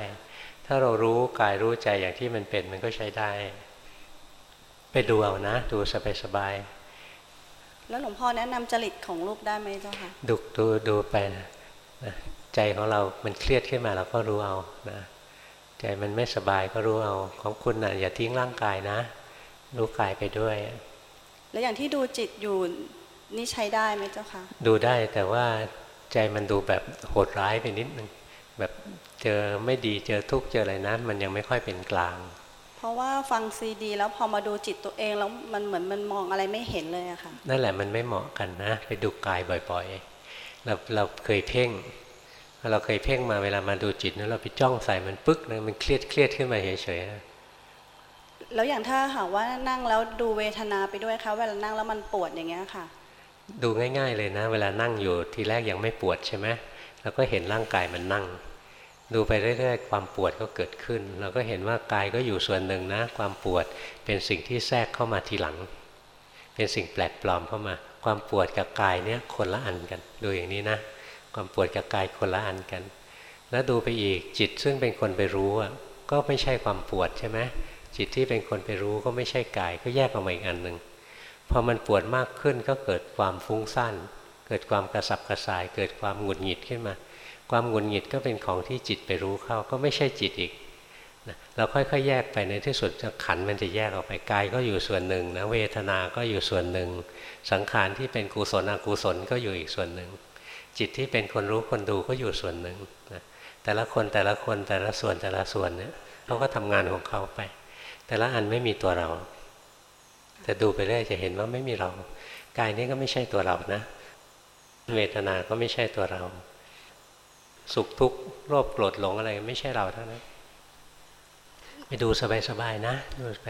ถ้าเรารู้กายรู้ใจอย่างที่มันเป็นมันก็ใช้ได้ ไปดูเอานะ ดูสบายๆแล้วหลวงพ่อแนะนำจริตของลูกได้ไหมเจ้าค่ะดูดูดูไปนะใจของเรา มันเครียดขึ้นมาเราก็รู้เอานะใจมันไม่สบายก็รู้เอา ของคุณนะ่ะอย่าทิ้งร่างกายนะ รู้กายไปด้วย แล้วอย่างที่ดูจิตอยู่ นี่ใช้ได้ไหมเจ้าคะดูได้แต่ว่าใจมันดูแบบโหดร้ายไปนิดนึงแบบเจอไม่ดีเจอทุกข์เจออะไรนะมันยังไม่ค่อยเป็นกลาง เพราะว่าฟังซีดี แล้วพอมาดูจิตตัวเองแล้วมันเหมือนมันมองอะไรไม่เห็นเลยอะค่ะนั่นแหละมันไม่เหมาะกันนะ ไปดูกายบ่อยๆเราเราเคยเพ่งเราเคยเพ่งมาเวลามาดูจิตนั้นเราไปจ้องใส่มันปึ๊กนะมันเครียดเครียดขึ้นมาเฉยๆแล้วอย่างถ้าหากว่านั่งแล้วดูเวทนาไปด้วยคะเวลานั่งแล้วมันปวดอย่างเงี้ยค่ะ ดูง่าย ๆ เลยนะ เวลานั่งอยู่ทีแรกยังไม่ปวดใช่ไหมเราก็เห็นร่างกายมันนั่ง ดูไปเรื่อยๆ ความปวดก็เกิดขึ้น เราก็เห็นว่ากายก็อยู่ส่วนหนึ่งนะ ความปวดเป็นสิ่งที่แทรกเข้ามาทีหลัง เป็นสิ่งแปลกปลอมเข้ามา ความปวดกับกายเนี่ยคนละอันกัน ดูอย่างนี้นะ ความปวดกับกายคนละอันกัน แล้วดูไปอีกจิตซึ่งเป็นคนไปรู้อะก็ไม่ใช่ความปวดใช่ไหมจิตที่เป็นคนไปรู้ก็ไม่ใช่กายก็แยกออกมาอีกอันหนึ่ง พอมันปวดมากขึ้นก็เกิดความฟุ้งซ่านเกิดความกระสับกระส่าย เกิดความหงุดหงิดขึ้นมา ความหงุดหงิดก็เป็นของที่จิตไปรู้เข้าก็ไม่ใช่จิตอีกเราค่อยๆแยกไปในที่สุดจะขันมันจะแยกออกไปกายก็อยู่ส่วนหนึ่งนะเวทนา ก็อยู่ส่วนหนึ่ง สังขารที่เป็นกุศลอกุศลก็อยู่อีกส่วนหนึ่ง จิตที่เป็นคนรู้คนดูก็อยู่ส่วนหนึ่งนะแต่ละคนแต่ละคนแต่ละส่วนแต่ละส่วนเนี่ยเขาก็ทำงานของเขาไป แต่ละอันไม่มีตัวเรา แต่ดูไปเรื่อยจะเห็นว่าไม่มีเรา กายนี้ก็ไม่ใช่ตัวเรานะ เวทนาก็ไม่ใช่ตัวเรา สุขทุกข์โลภโกรธหลงอะไรไม่ใช่เราทั้งนั้นไปดูสบายๆนะดูไป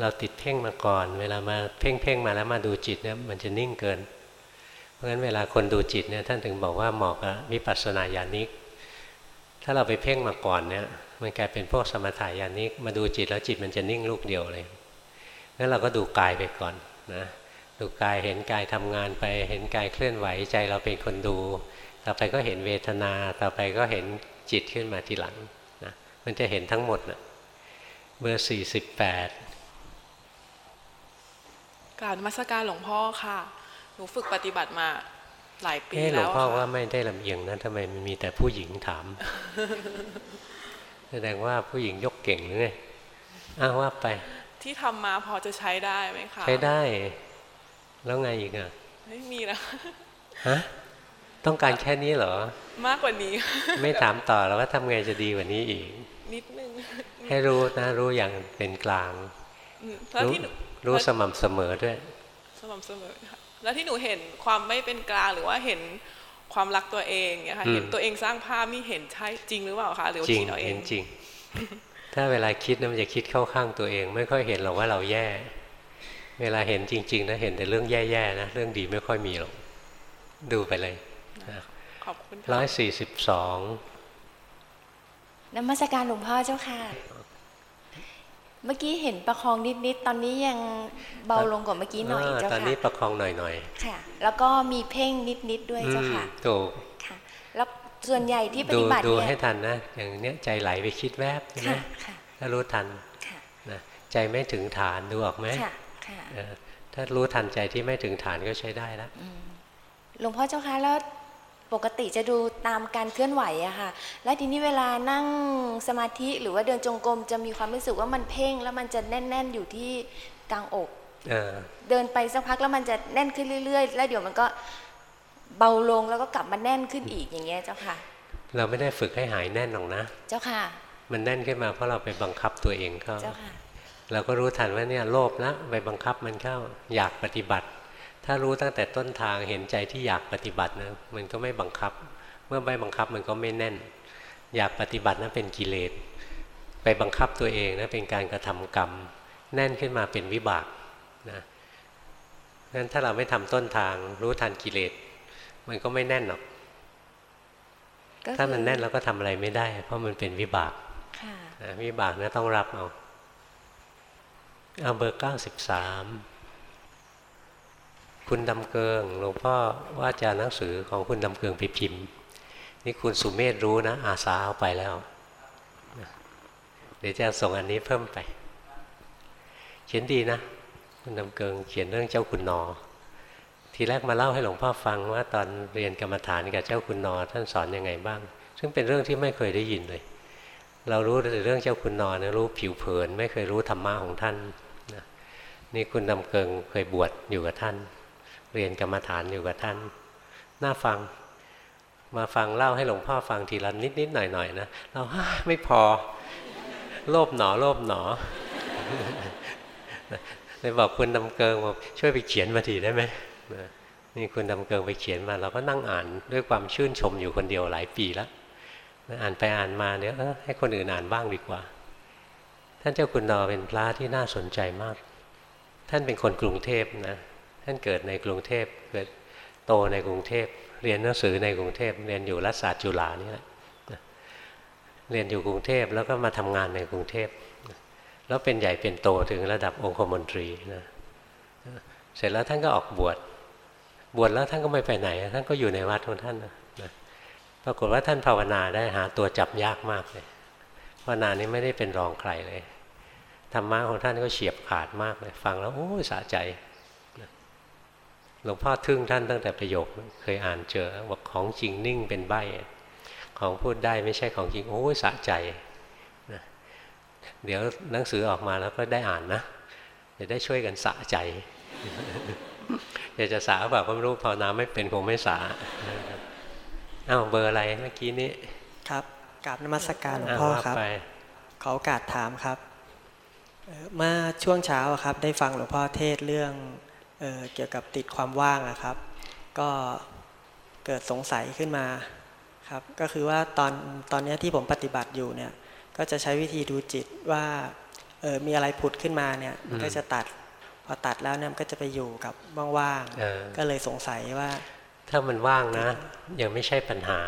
เราติดเพ่งมาก่อน เวลามาเพ่งเพ่งมาแล้วมาดูจิตเนี่ยมันจะนิ่งเกินราะฉะนั้นเวลาคนดูจิตเนี่ยท่านถึงบอกว่าเหมาะกับวิปัสสนาญาณิก ถ้าเราไปเพ่งมาก่อนเนี่ยมันกลายเป็นพวกสมถายานิก มาดูจิตแล้วจิตมันจะนิ่งลูกเดียวเลย งั้นเราก็ดูกายไปก่อนนะดูกายเห็นกายทำงานไป เห็นกายเคลื่อนไหวใจเราเป็นคนดู ต่อไปก็เห็นเวทนา ต่อไปก็เห็นจิตขึ้นมาทีหลังนะมันจะเห็นทั้งหมดนะเบอร์สี่สิบแปดการมัสการหลวงพ่อค่ะ หนูฝึกปฏิบัติมาหลายปีแล้วหลวงพ่อว่าไม่ได้ลำเอียงนะทำไมมันมีแต่ผู้หญิงถาม แสดงว่าผู้หญิงยกเก่งหรือไงอ้าวว่าไป ที่ทำมาพอจะใช้ได้ไหมคะใช้ได้ แล้วไงอีกอะไม่มีแล้วฮะต้องการแค่นี้เหรอ มากกว่านี้ ไม่ถามต่อแล้วว่าทำไงจะดีกว่านี้อีก นิดนึง ให้รู้นะรู้อย่างเป็นกลาง รู้รู้สม่ำเสมอด้วย สม่ำเสมอค่ะแล้วที่หนูเห็นความไม่เป็นกลางหรือว่าเห็นความรักตัวเองเนี่ยค่ะเห็นตัวเองสร้างภาพนี่เห็นใช่จริงหรือเปล่าคะหรือว่าคิดเอาเองจริง ถ้าเวลาคิดนะมันจะคิดเข้าข้างตัวเอง ไม่ค่อยเห็นหรอกว่าเราแย่ เวลาเห็นจริง ๆนะเห็นแต่เรื่องแย่ๆนะเรื่องดีไม่ค่อยมีหรอกดูไปเลยขอบคุณร้อยสี่สิบสองนมัสการหลวงพ่อเจ้าค่ะ เมื่อกี้เห็นประคองนิดๆตอนนี้ยังเบาลงกว่าเมื่อกี้หน่อยเจ้าค่ะตอนนี้ประคองหน่อยๆค่ะ แล้วก็มีเพ่งนิดๆด้วยเจ้าค่ะถูกค่ะแล้ว ส่วนใหญ่ที่ปฏิบัติดูให้ทันนะ อย่างเนี้ยใจไหลไปคิดแวบใช่ไหมถ้ารู้ทันนะใจไม่ถึงฐานดูออกไหมถ้ารู้ทันใจที่ไม่ถึงฐานก็ใช้ได้แล้วหลวงพ่อเจ้าค่ะแล้วปกติจะดูตามการเคลื่อนไหวอะค่ะ และทีนี้เวลานั่งสมาธิหรือว่าเดินจงกรมจะมีความรู้สึกว่ามันเพ่งแล้วมันจะแน่น ๆ อยู่ที่กลางอกเดินไปสักพักแล้วมันจะแน่นขึ้นเรื่อย ๆ แล้วเดี๋ยวมันก็ เบาลงแล้วก็กลับมาแน่นขึ้นอีกอย่างเงี้ยเจ้าค่ะ เราไม่ได้ฝึกให้หายแน่นหรอกนะ เจ้าค่ะ มันแน่นขึ้นมาเพราะเราไปบังคับตัวเองเข้าเจ้าค่ะ เราก็รู้ทันว่าเนี่ยโลภแล้วไปบังคับมันเข้าอยากปฏิบัติ ถ้ารู้ตั้งแต่ต้นทางเห็นใจที่อยากปฏิบัตินะมันก็ไม่บังคับ เมื่อไม่บังคับมันก็ไม่แน่น อยากปฏิบัตินั้นเป็นกิเลสไปบังคับตัวเองนะเป็นการกระทำกรรม แน่นขึ้นมาเป็นวิบากนะนั้นถ้าเราไม่ทำต้นทางรู้ทันกิเลส มันก็ไม่แน่นหรอก ถ้ามันแน่นเราก็ทำอะไรไม่ได้ เพราะมันเป็นวิบากวิบากนะต้องรับเอา เอาเบอร์เก้าสิบสามคุณดำเกิงหลวงพ่อว่าจะหนังสือของคุณดำเกิงไปพิมพ์ นี่คุณสุเมธรู้นะ อาสาเอาไปแล้ว เดี๋ยวจะส่งอันนี้เพิ่มไป เขียนดีนะ คุณดำเกิงเขียนเรื่องเจ้าคุณนอ ทีแรกมาเล่าให้หลวงพ่อฟังว่าตอนเรียนกรรมฐานกับเจ้าคุณนอท่านสอนยังไงบ้าง ซึ่งเป็นเรื่องที่ไม่เคยได้ยินเลย เรารู้แต่เรื่องเจ้าคุณนอนะรู้ผิวเผิน ไม่เคยรู้ธรรมะของท่านนี่คุณดำเกิงเคยบวชอยู่กับท่าน เรียนกรรมฐานอยู่กับท่าน น่าฟัง มาฟังเล่าให้หลวงพ่อฟังทีละนิดนิดหน่อยหน่อยนะเราไม่พอโลภหนอโลภหนอเลยบอกคุณดำเกิงบอกช่วยไปเขียนมาทีได้ไหม นี่คุณดำเกิงไปเขียนมาเราก็นั่งอ่านด้วยความชื่นชมอยู่คนเดียวหลายปีแล้วอ่านไปอ่านมาเดี๋ยวให้คนอื่นอ่านบ้างดีกว่า ท่านเจ้าคุณนอเป็นพระที่น่าสนใจมาก ท่านเป็นคนกรุงเทพนะท่านเกิดในกรุงเทพเกิดโตในกรุงเทพ เรียนหนังสือในกรุงเทพเรียนอยู่รัฐศาสตร์จุฬานี่แหละเรียนอยู่กรุงเทพแล้วก็มาทำงานในกรุงเทพแล้วเป็นใหญ่เป็นโตถึงระดับองคมนตรีนะเสร็จแล้วท่านก็ออกบวช บวชแล้วท่านก็ไม่ไปไหน ท่านก็อยู่ในวัดของท่านนะปรากฏว่าท่านภาวนาได้หาตัวจับยากมากเลยภาวนานี้ไม่ได้เป็นรองใครเลยธรรมะของท่านก็เฉียบขาดมากเลย ฟังแล้วโอ้สะใจหลวงพ่อทึ่งท่านตั้งแต่ประโยคเคยอ่านเจอบอกของจริงนิ่งเป็นใบของพูดได้ไม่ใช่ของจริงโอ้ยสะใจนะเดี๋ยวหนังสือออกมาแล้วก็ได้อ่านนะจะได้ช่วยกันสะใจ อยากจะสาแบบก็ไม่รู้ภาวนาไม่เป็นคงไม่สาอ้าวเบอร์อะไรเมื่อกี้นี้ ครับกราบนมัสการหลวงพ่อครับขอโอกาสถามครับเมื่อช่วงเช้าครับได้ฟังหลวงพ่อเทศเรื่องเเกี่ยวกับติดความว่างนะครับ ก็เกิดสงสัยขึ้นมาครับก็คือว่าตอนตอนนี้ที่ผมปฏิบัติอยู่เนี่ยก็จะใช้วิธีดูจิตว่าเออมีอะไรผุดขึ้นมาเนี่ยก็จะตัด พอตัดแล้วเนี่ยก็จะไปอยู่กับว่างๆก็เลยสงสัยว่า ถ้ามันว่างนะ ยังไม่ใช่ปัญหา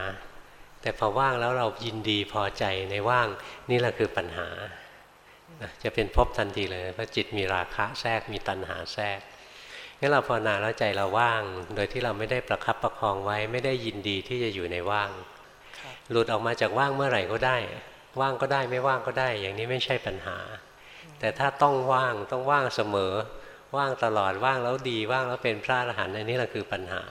แต่พอว่างแล้วเรายินดีพอใจในว่างนี่แหละคือปัญหาจะเป็นพบทันทีเลยเพราะจิตมีราคะแทรกมีตัณหาแทรกงั้นเราภาวนาแล้วใจเราว่าง โดยที่เราไม่ได้ประคับประคองไว้ ไม่ได้ยินดีที่จะอยู่ในว่าง หลุดออกมาจากว่างเมื่อไหร่ก็ได้ ว่างก็ได้ไม่ว่างก็ได้ อย่างนี้ไม่ใช่ปัญหา แต่ถ้าต้องว่างต้องว่างเสมอ ว่างตลอดว่างแล้วดีว่างแล้วเป็นพระอรหันต์อันนี้แหละคือปัญหา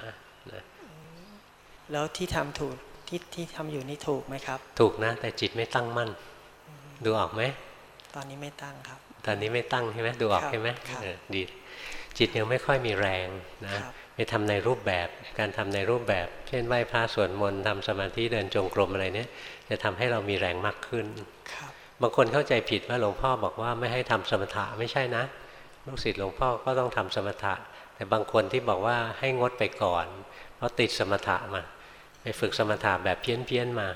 แล้วที่ทำถูกที่ที่ทำอยู่นี่ถูกไหมครับ ถูกนะ แต่จิตไม่ตั้งมั่น ดูออกไหมตอนนี้ไม่ตั้งครับ ตอนนี้ไม่ตั้งใช่ไหมดูออกใช่ไหมดี จิตยังไม่ค่อยมีแรงนะไปทำในรูปแบบการทำในรูปแบบ เช่นไหว้พระสวดมนต์ทำสมาธิเดินจงกรมอะไรเนี้ยจะทำให้เรามีแรงมากขึ้นบางคนเข้าใจผิดว่าหลวงพ่อบอกว่าไม่ให้ทำสมถะไม่ใช่นะ ลูกศิษย์หลวงพ่อก็ต้องทำสมถะ แต่บางคนที่บอกว่าให้งดไปก่อน เพราะติดสมถะมาไปฝึกสมถะแบบเพี้ยนเพี้ยนมา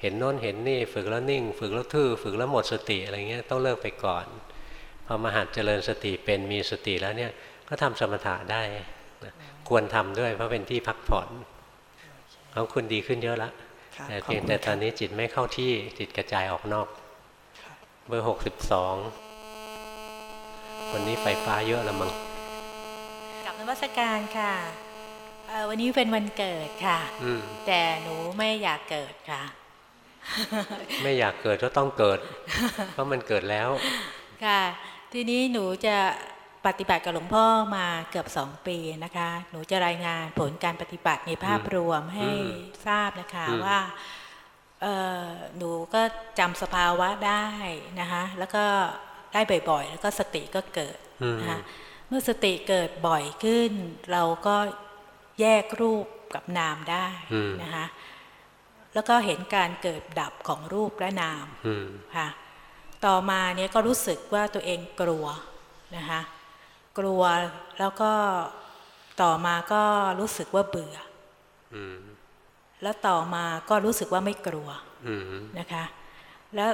เห็นโน้นเห็นนี่ฝึกแล้วนิ่ง ฝึกแล้วทื่อฝึกแล้วหมดสติอะไรเงี้ยต้องเลิกไปก่อนพอมาหัดเจริญสติเป็นมีสติแล้วเนี่ยก็ทำสมถะได้ควรทำด้วยเพราะเป็นที่พักผ่อนของคุณดีขึ้นเยอะแล้วแต่เพียงแต่ตอนนี้จิตไม่เข้าที่จิตกระจายออกนอก เบอร์หกสิบสอง คนนี้ไฟฟ้าเยอะละมั้งกับนวัตการค่ะวันนี้เป็นวันเกิดค่ะแต่หนูไม่อยากเกิดค่ะ ไม่อยากเกิดก็ต้องเกิด เพราะมันเกิดแล้วค่ะ ทีนี้หนูจะปฏิบัติกับหลวงพ่อมาเกือบสองปีนะคะ หนูจะรายงานผลการปฏิบัติในภาพรวมให้ทราบนะคะว่าหนูก็จำสภาวะได้นะคะ แล้วก็ ได้บ่อย ๆ แล้วก็สติก็เกิดนะคะเมื่อสติเกิดบ่อยขึ้น เราก็แยกรูปกับนามได้นะคะแล้วก็เห็นการเกิดดับของรูปและนามค่ะต่อมาเนี้ยก็รู้สึกว่าตัวเองกลัวนะคะกลัวแล้วก็ต่อมาก็รู้สึกว่าเบื่อแล้วต่อมาก็รู้สึกว่าไม่กลัวนะคะ แล้ว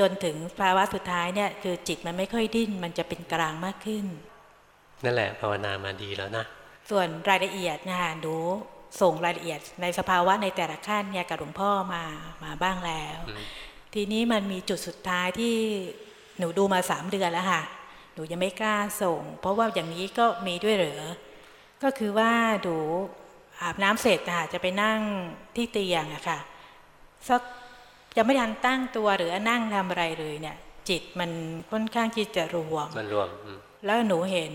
จนถึงภาวะสุดท้ายเนี่ยคือจิตมันไม่ค่อยดิ้นมันจะเป็นกลางมากขึ้น นั่นแหละภาวนามาดีแล้วนะส่วนรายละเอียดนะคะดูส่งรายละเอียดในสภาวะในแต่ละขั้นเนี่ยกับหลวงพ่อมามาบ้างแล้ว ทีนี้มันมีจุดสุดท้ายที่หหนูดูมาสามเดือนแล้วค่ะหนูยังไม่กล้าส่ง เพราะว่าอย่างนี้ก็มีด้วยเหรอก็คือว่าหนูอาบน้ำเสร็จค่ะจะไปนั่งที่เตียงอะค่ะสัก ยังไม่ทันตั้งตัวหรือนั่งทำอะไรเลยเนี่ย จิตมันค่อนข้างที่จะรวมมันรวมอืมแล้วหนูเห็น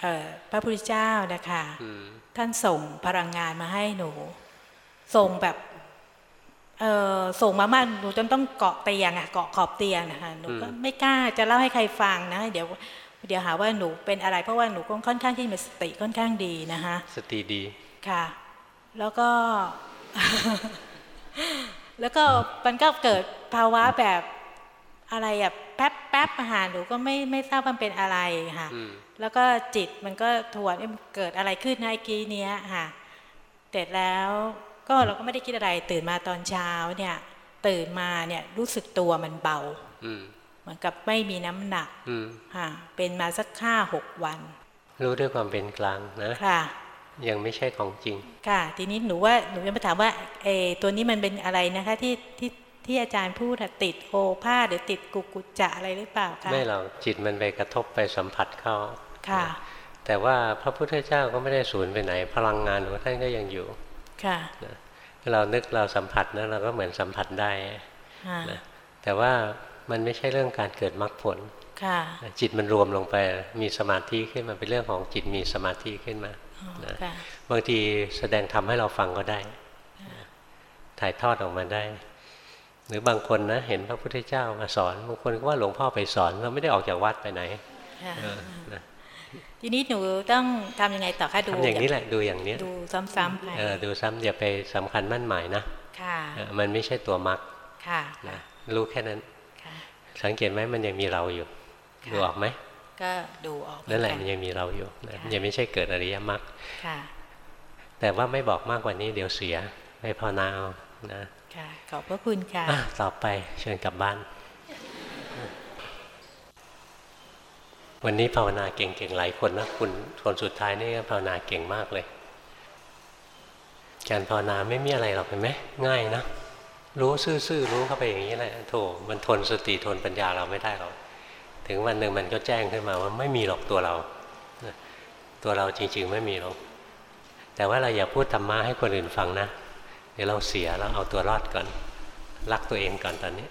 เอ่อพระพุทธเจ้านะคะอืมท่านส่งพลังงานมาให้หนู ส่งแบบเออส่งมามากหนูจนต้องเกาะเตียงอะเกาะขอบเตียงนะคะหนูก็ไม่กล้าจะเล่าให้ใครฟังนะ เดี๋ยว เดี๋ยวหาว่าหนูเป็นอะไร เพราะว่าหนูก็ค่อนข้างที่มีสติค่อนข้างดีนะคะ สติดีค่ะ แล้วก็ แล้วก็มันก็เกิดภาวะแบบอะไรอะแป๊บแป๊บอาหารหนูก็ไม่ไม่ทราบมันเป็นอะไรค่ะอืมแล้วก็จิตมันก็ถวนเอ๊ะมันเกิดอะไรขึ้นนะไอ้กี้เนี้ยค่ะเสร็จแล้วก็เราก็ไม่ได้คิดอะไรตื่นมาตอนเช้าเนี่ย ตื่นมาเนี่ยรู้สึกตัวมันเบาอืมเหมือนกับไม่มีน้ำหนักอืมค่ะเป็นมาสักห้าหกวัน รู้ด้วยความเป็นกลางนะค่ะ ยังไม่ใช่ของจริง ค่ะ ทีนี้หนูว่าหนูจะมาถามว่าเออตัวนี้มันเป็นอะไรนะคะที่ที่ที่อาจารย์พูดอะติดโอภาษหรือติดกุกุจจะอะไรหรือเปล่าคะไม่หรอกจิตมันไปกระทบไปสัมผัสเข้าค่ะ แต่ว่าพระพุทธเจ้าก็ไม่ได้สูญไปไหน พลังงานของท่านก็ยังอยู่ค่ะนะเรานึกเราสัมผัสนะเราก็เหมือนสัมผัสได้ค่ะนะแต่ว่ามันไม่ใช่เรื่องการเกิดมรรคผลค่ะจิตมันรวมลงไปมีสมาธิขึ้นมาเป็นเรื่องของจิตมีสมาธิขึ้นมาอ๋อ นะค่ะบางทีแสดงทำให้เราฟังก็ได้ ถ่ายทอดออกมาได้ หรือบางคนนะเห็นพระพุทธเจ้ามาสอนบางคนก็ว่าหลวงพ่อไปสอนเราไม่ได้ออกจากวัดไปไหนค่ะเออนะทีนี้หนูต้องทำยังไงต่อคะดูทำอย่างนี้แหละดูอย่างนี้ดูซ้ำๆไปเออดูซ้ำอย่าไปสำคัญมั่นหมายนะค่ะเออมันไม่ใช่ตัวมรรคค่ะนะรู้แค่นั้นค่ะสังเกตไหมมันยังมีเราอยู่ค่ะดูออกไหม ก็ดูออกเหมือนั่นแหละกัมันยังมีเราอยู่นะยังไม่ใช่เกิดอริยมรรคค่ะแต่ว่าไม่บอกมากกว่านี้เดี๋ยวเสียไม่ภาวนาเอานะค่ะขอบพระคุณค่ะอะต่อไปเชิญกลับบ้าน วันนี้ภาวนาเก่งๆหลายคนนะคุณคนสุดท้ายนี่ก็ภาวนาเก่งมากเลยการภาวนาไม่มีอะไรหรอกเห็นไหมง่ายนะรู้ซื่อๆรู้เข้าไปอย่างนี้แหละโถมันทนสติทนปัญญาเราไม่ได้หรอก ถึงวันหนึ่งมันก็แจ้งขึ้นมาว่าไม่มีหรอกตัวเรา ตัวเราจริง ๆ ไม่มีหรอกแต่ว่าเราอย่าพูดธรรมะให้คนอื่นฟังนะ เดี๋ยวเราเสียเราเอาตัวรอดก่อน รักตัวเองก่อนตอนนี้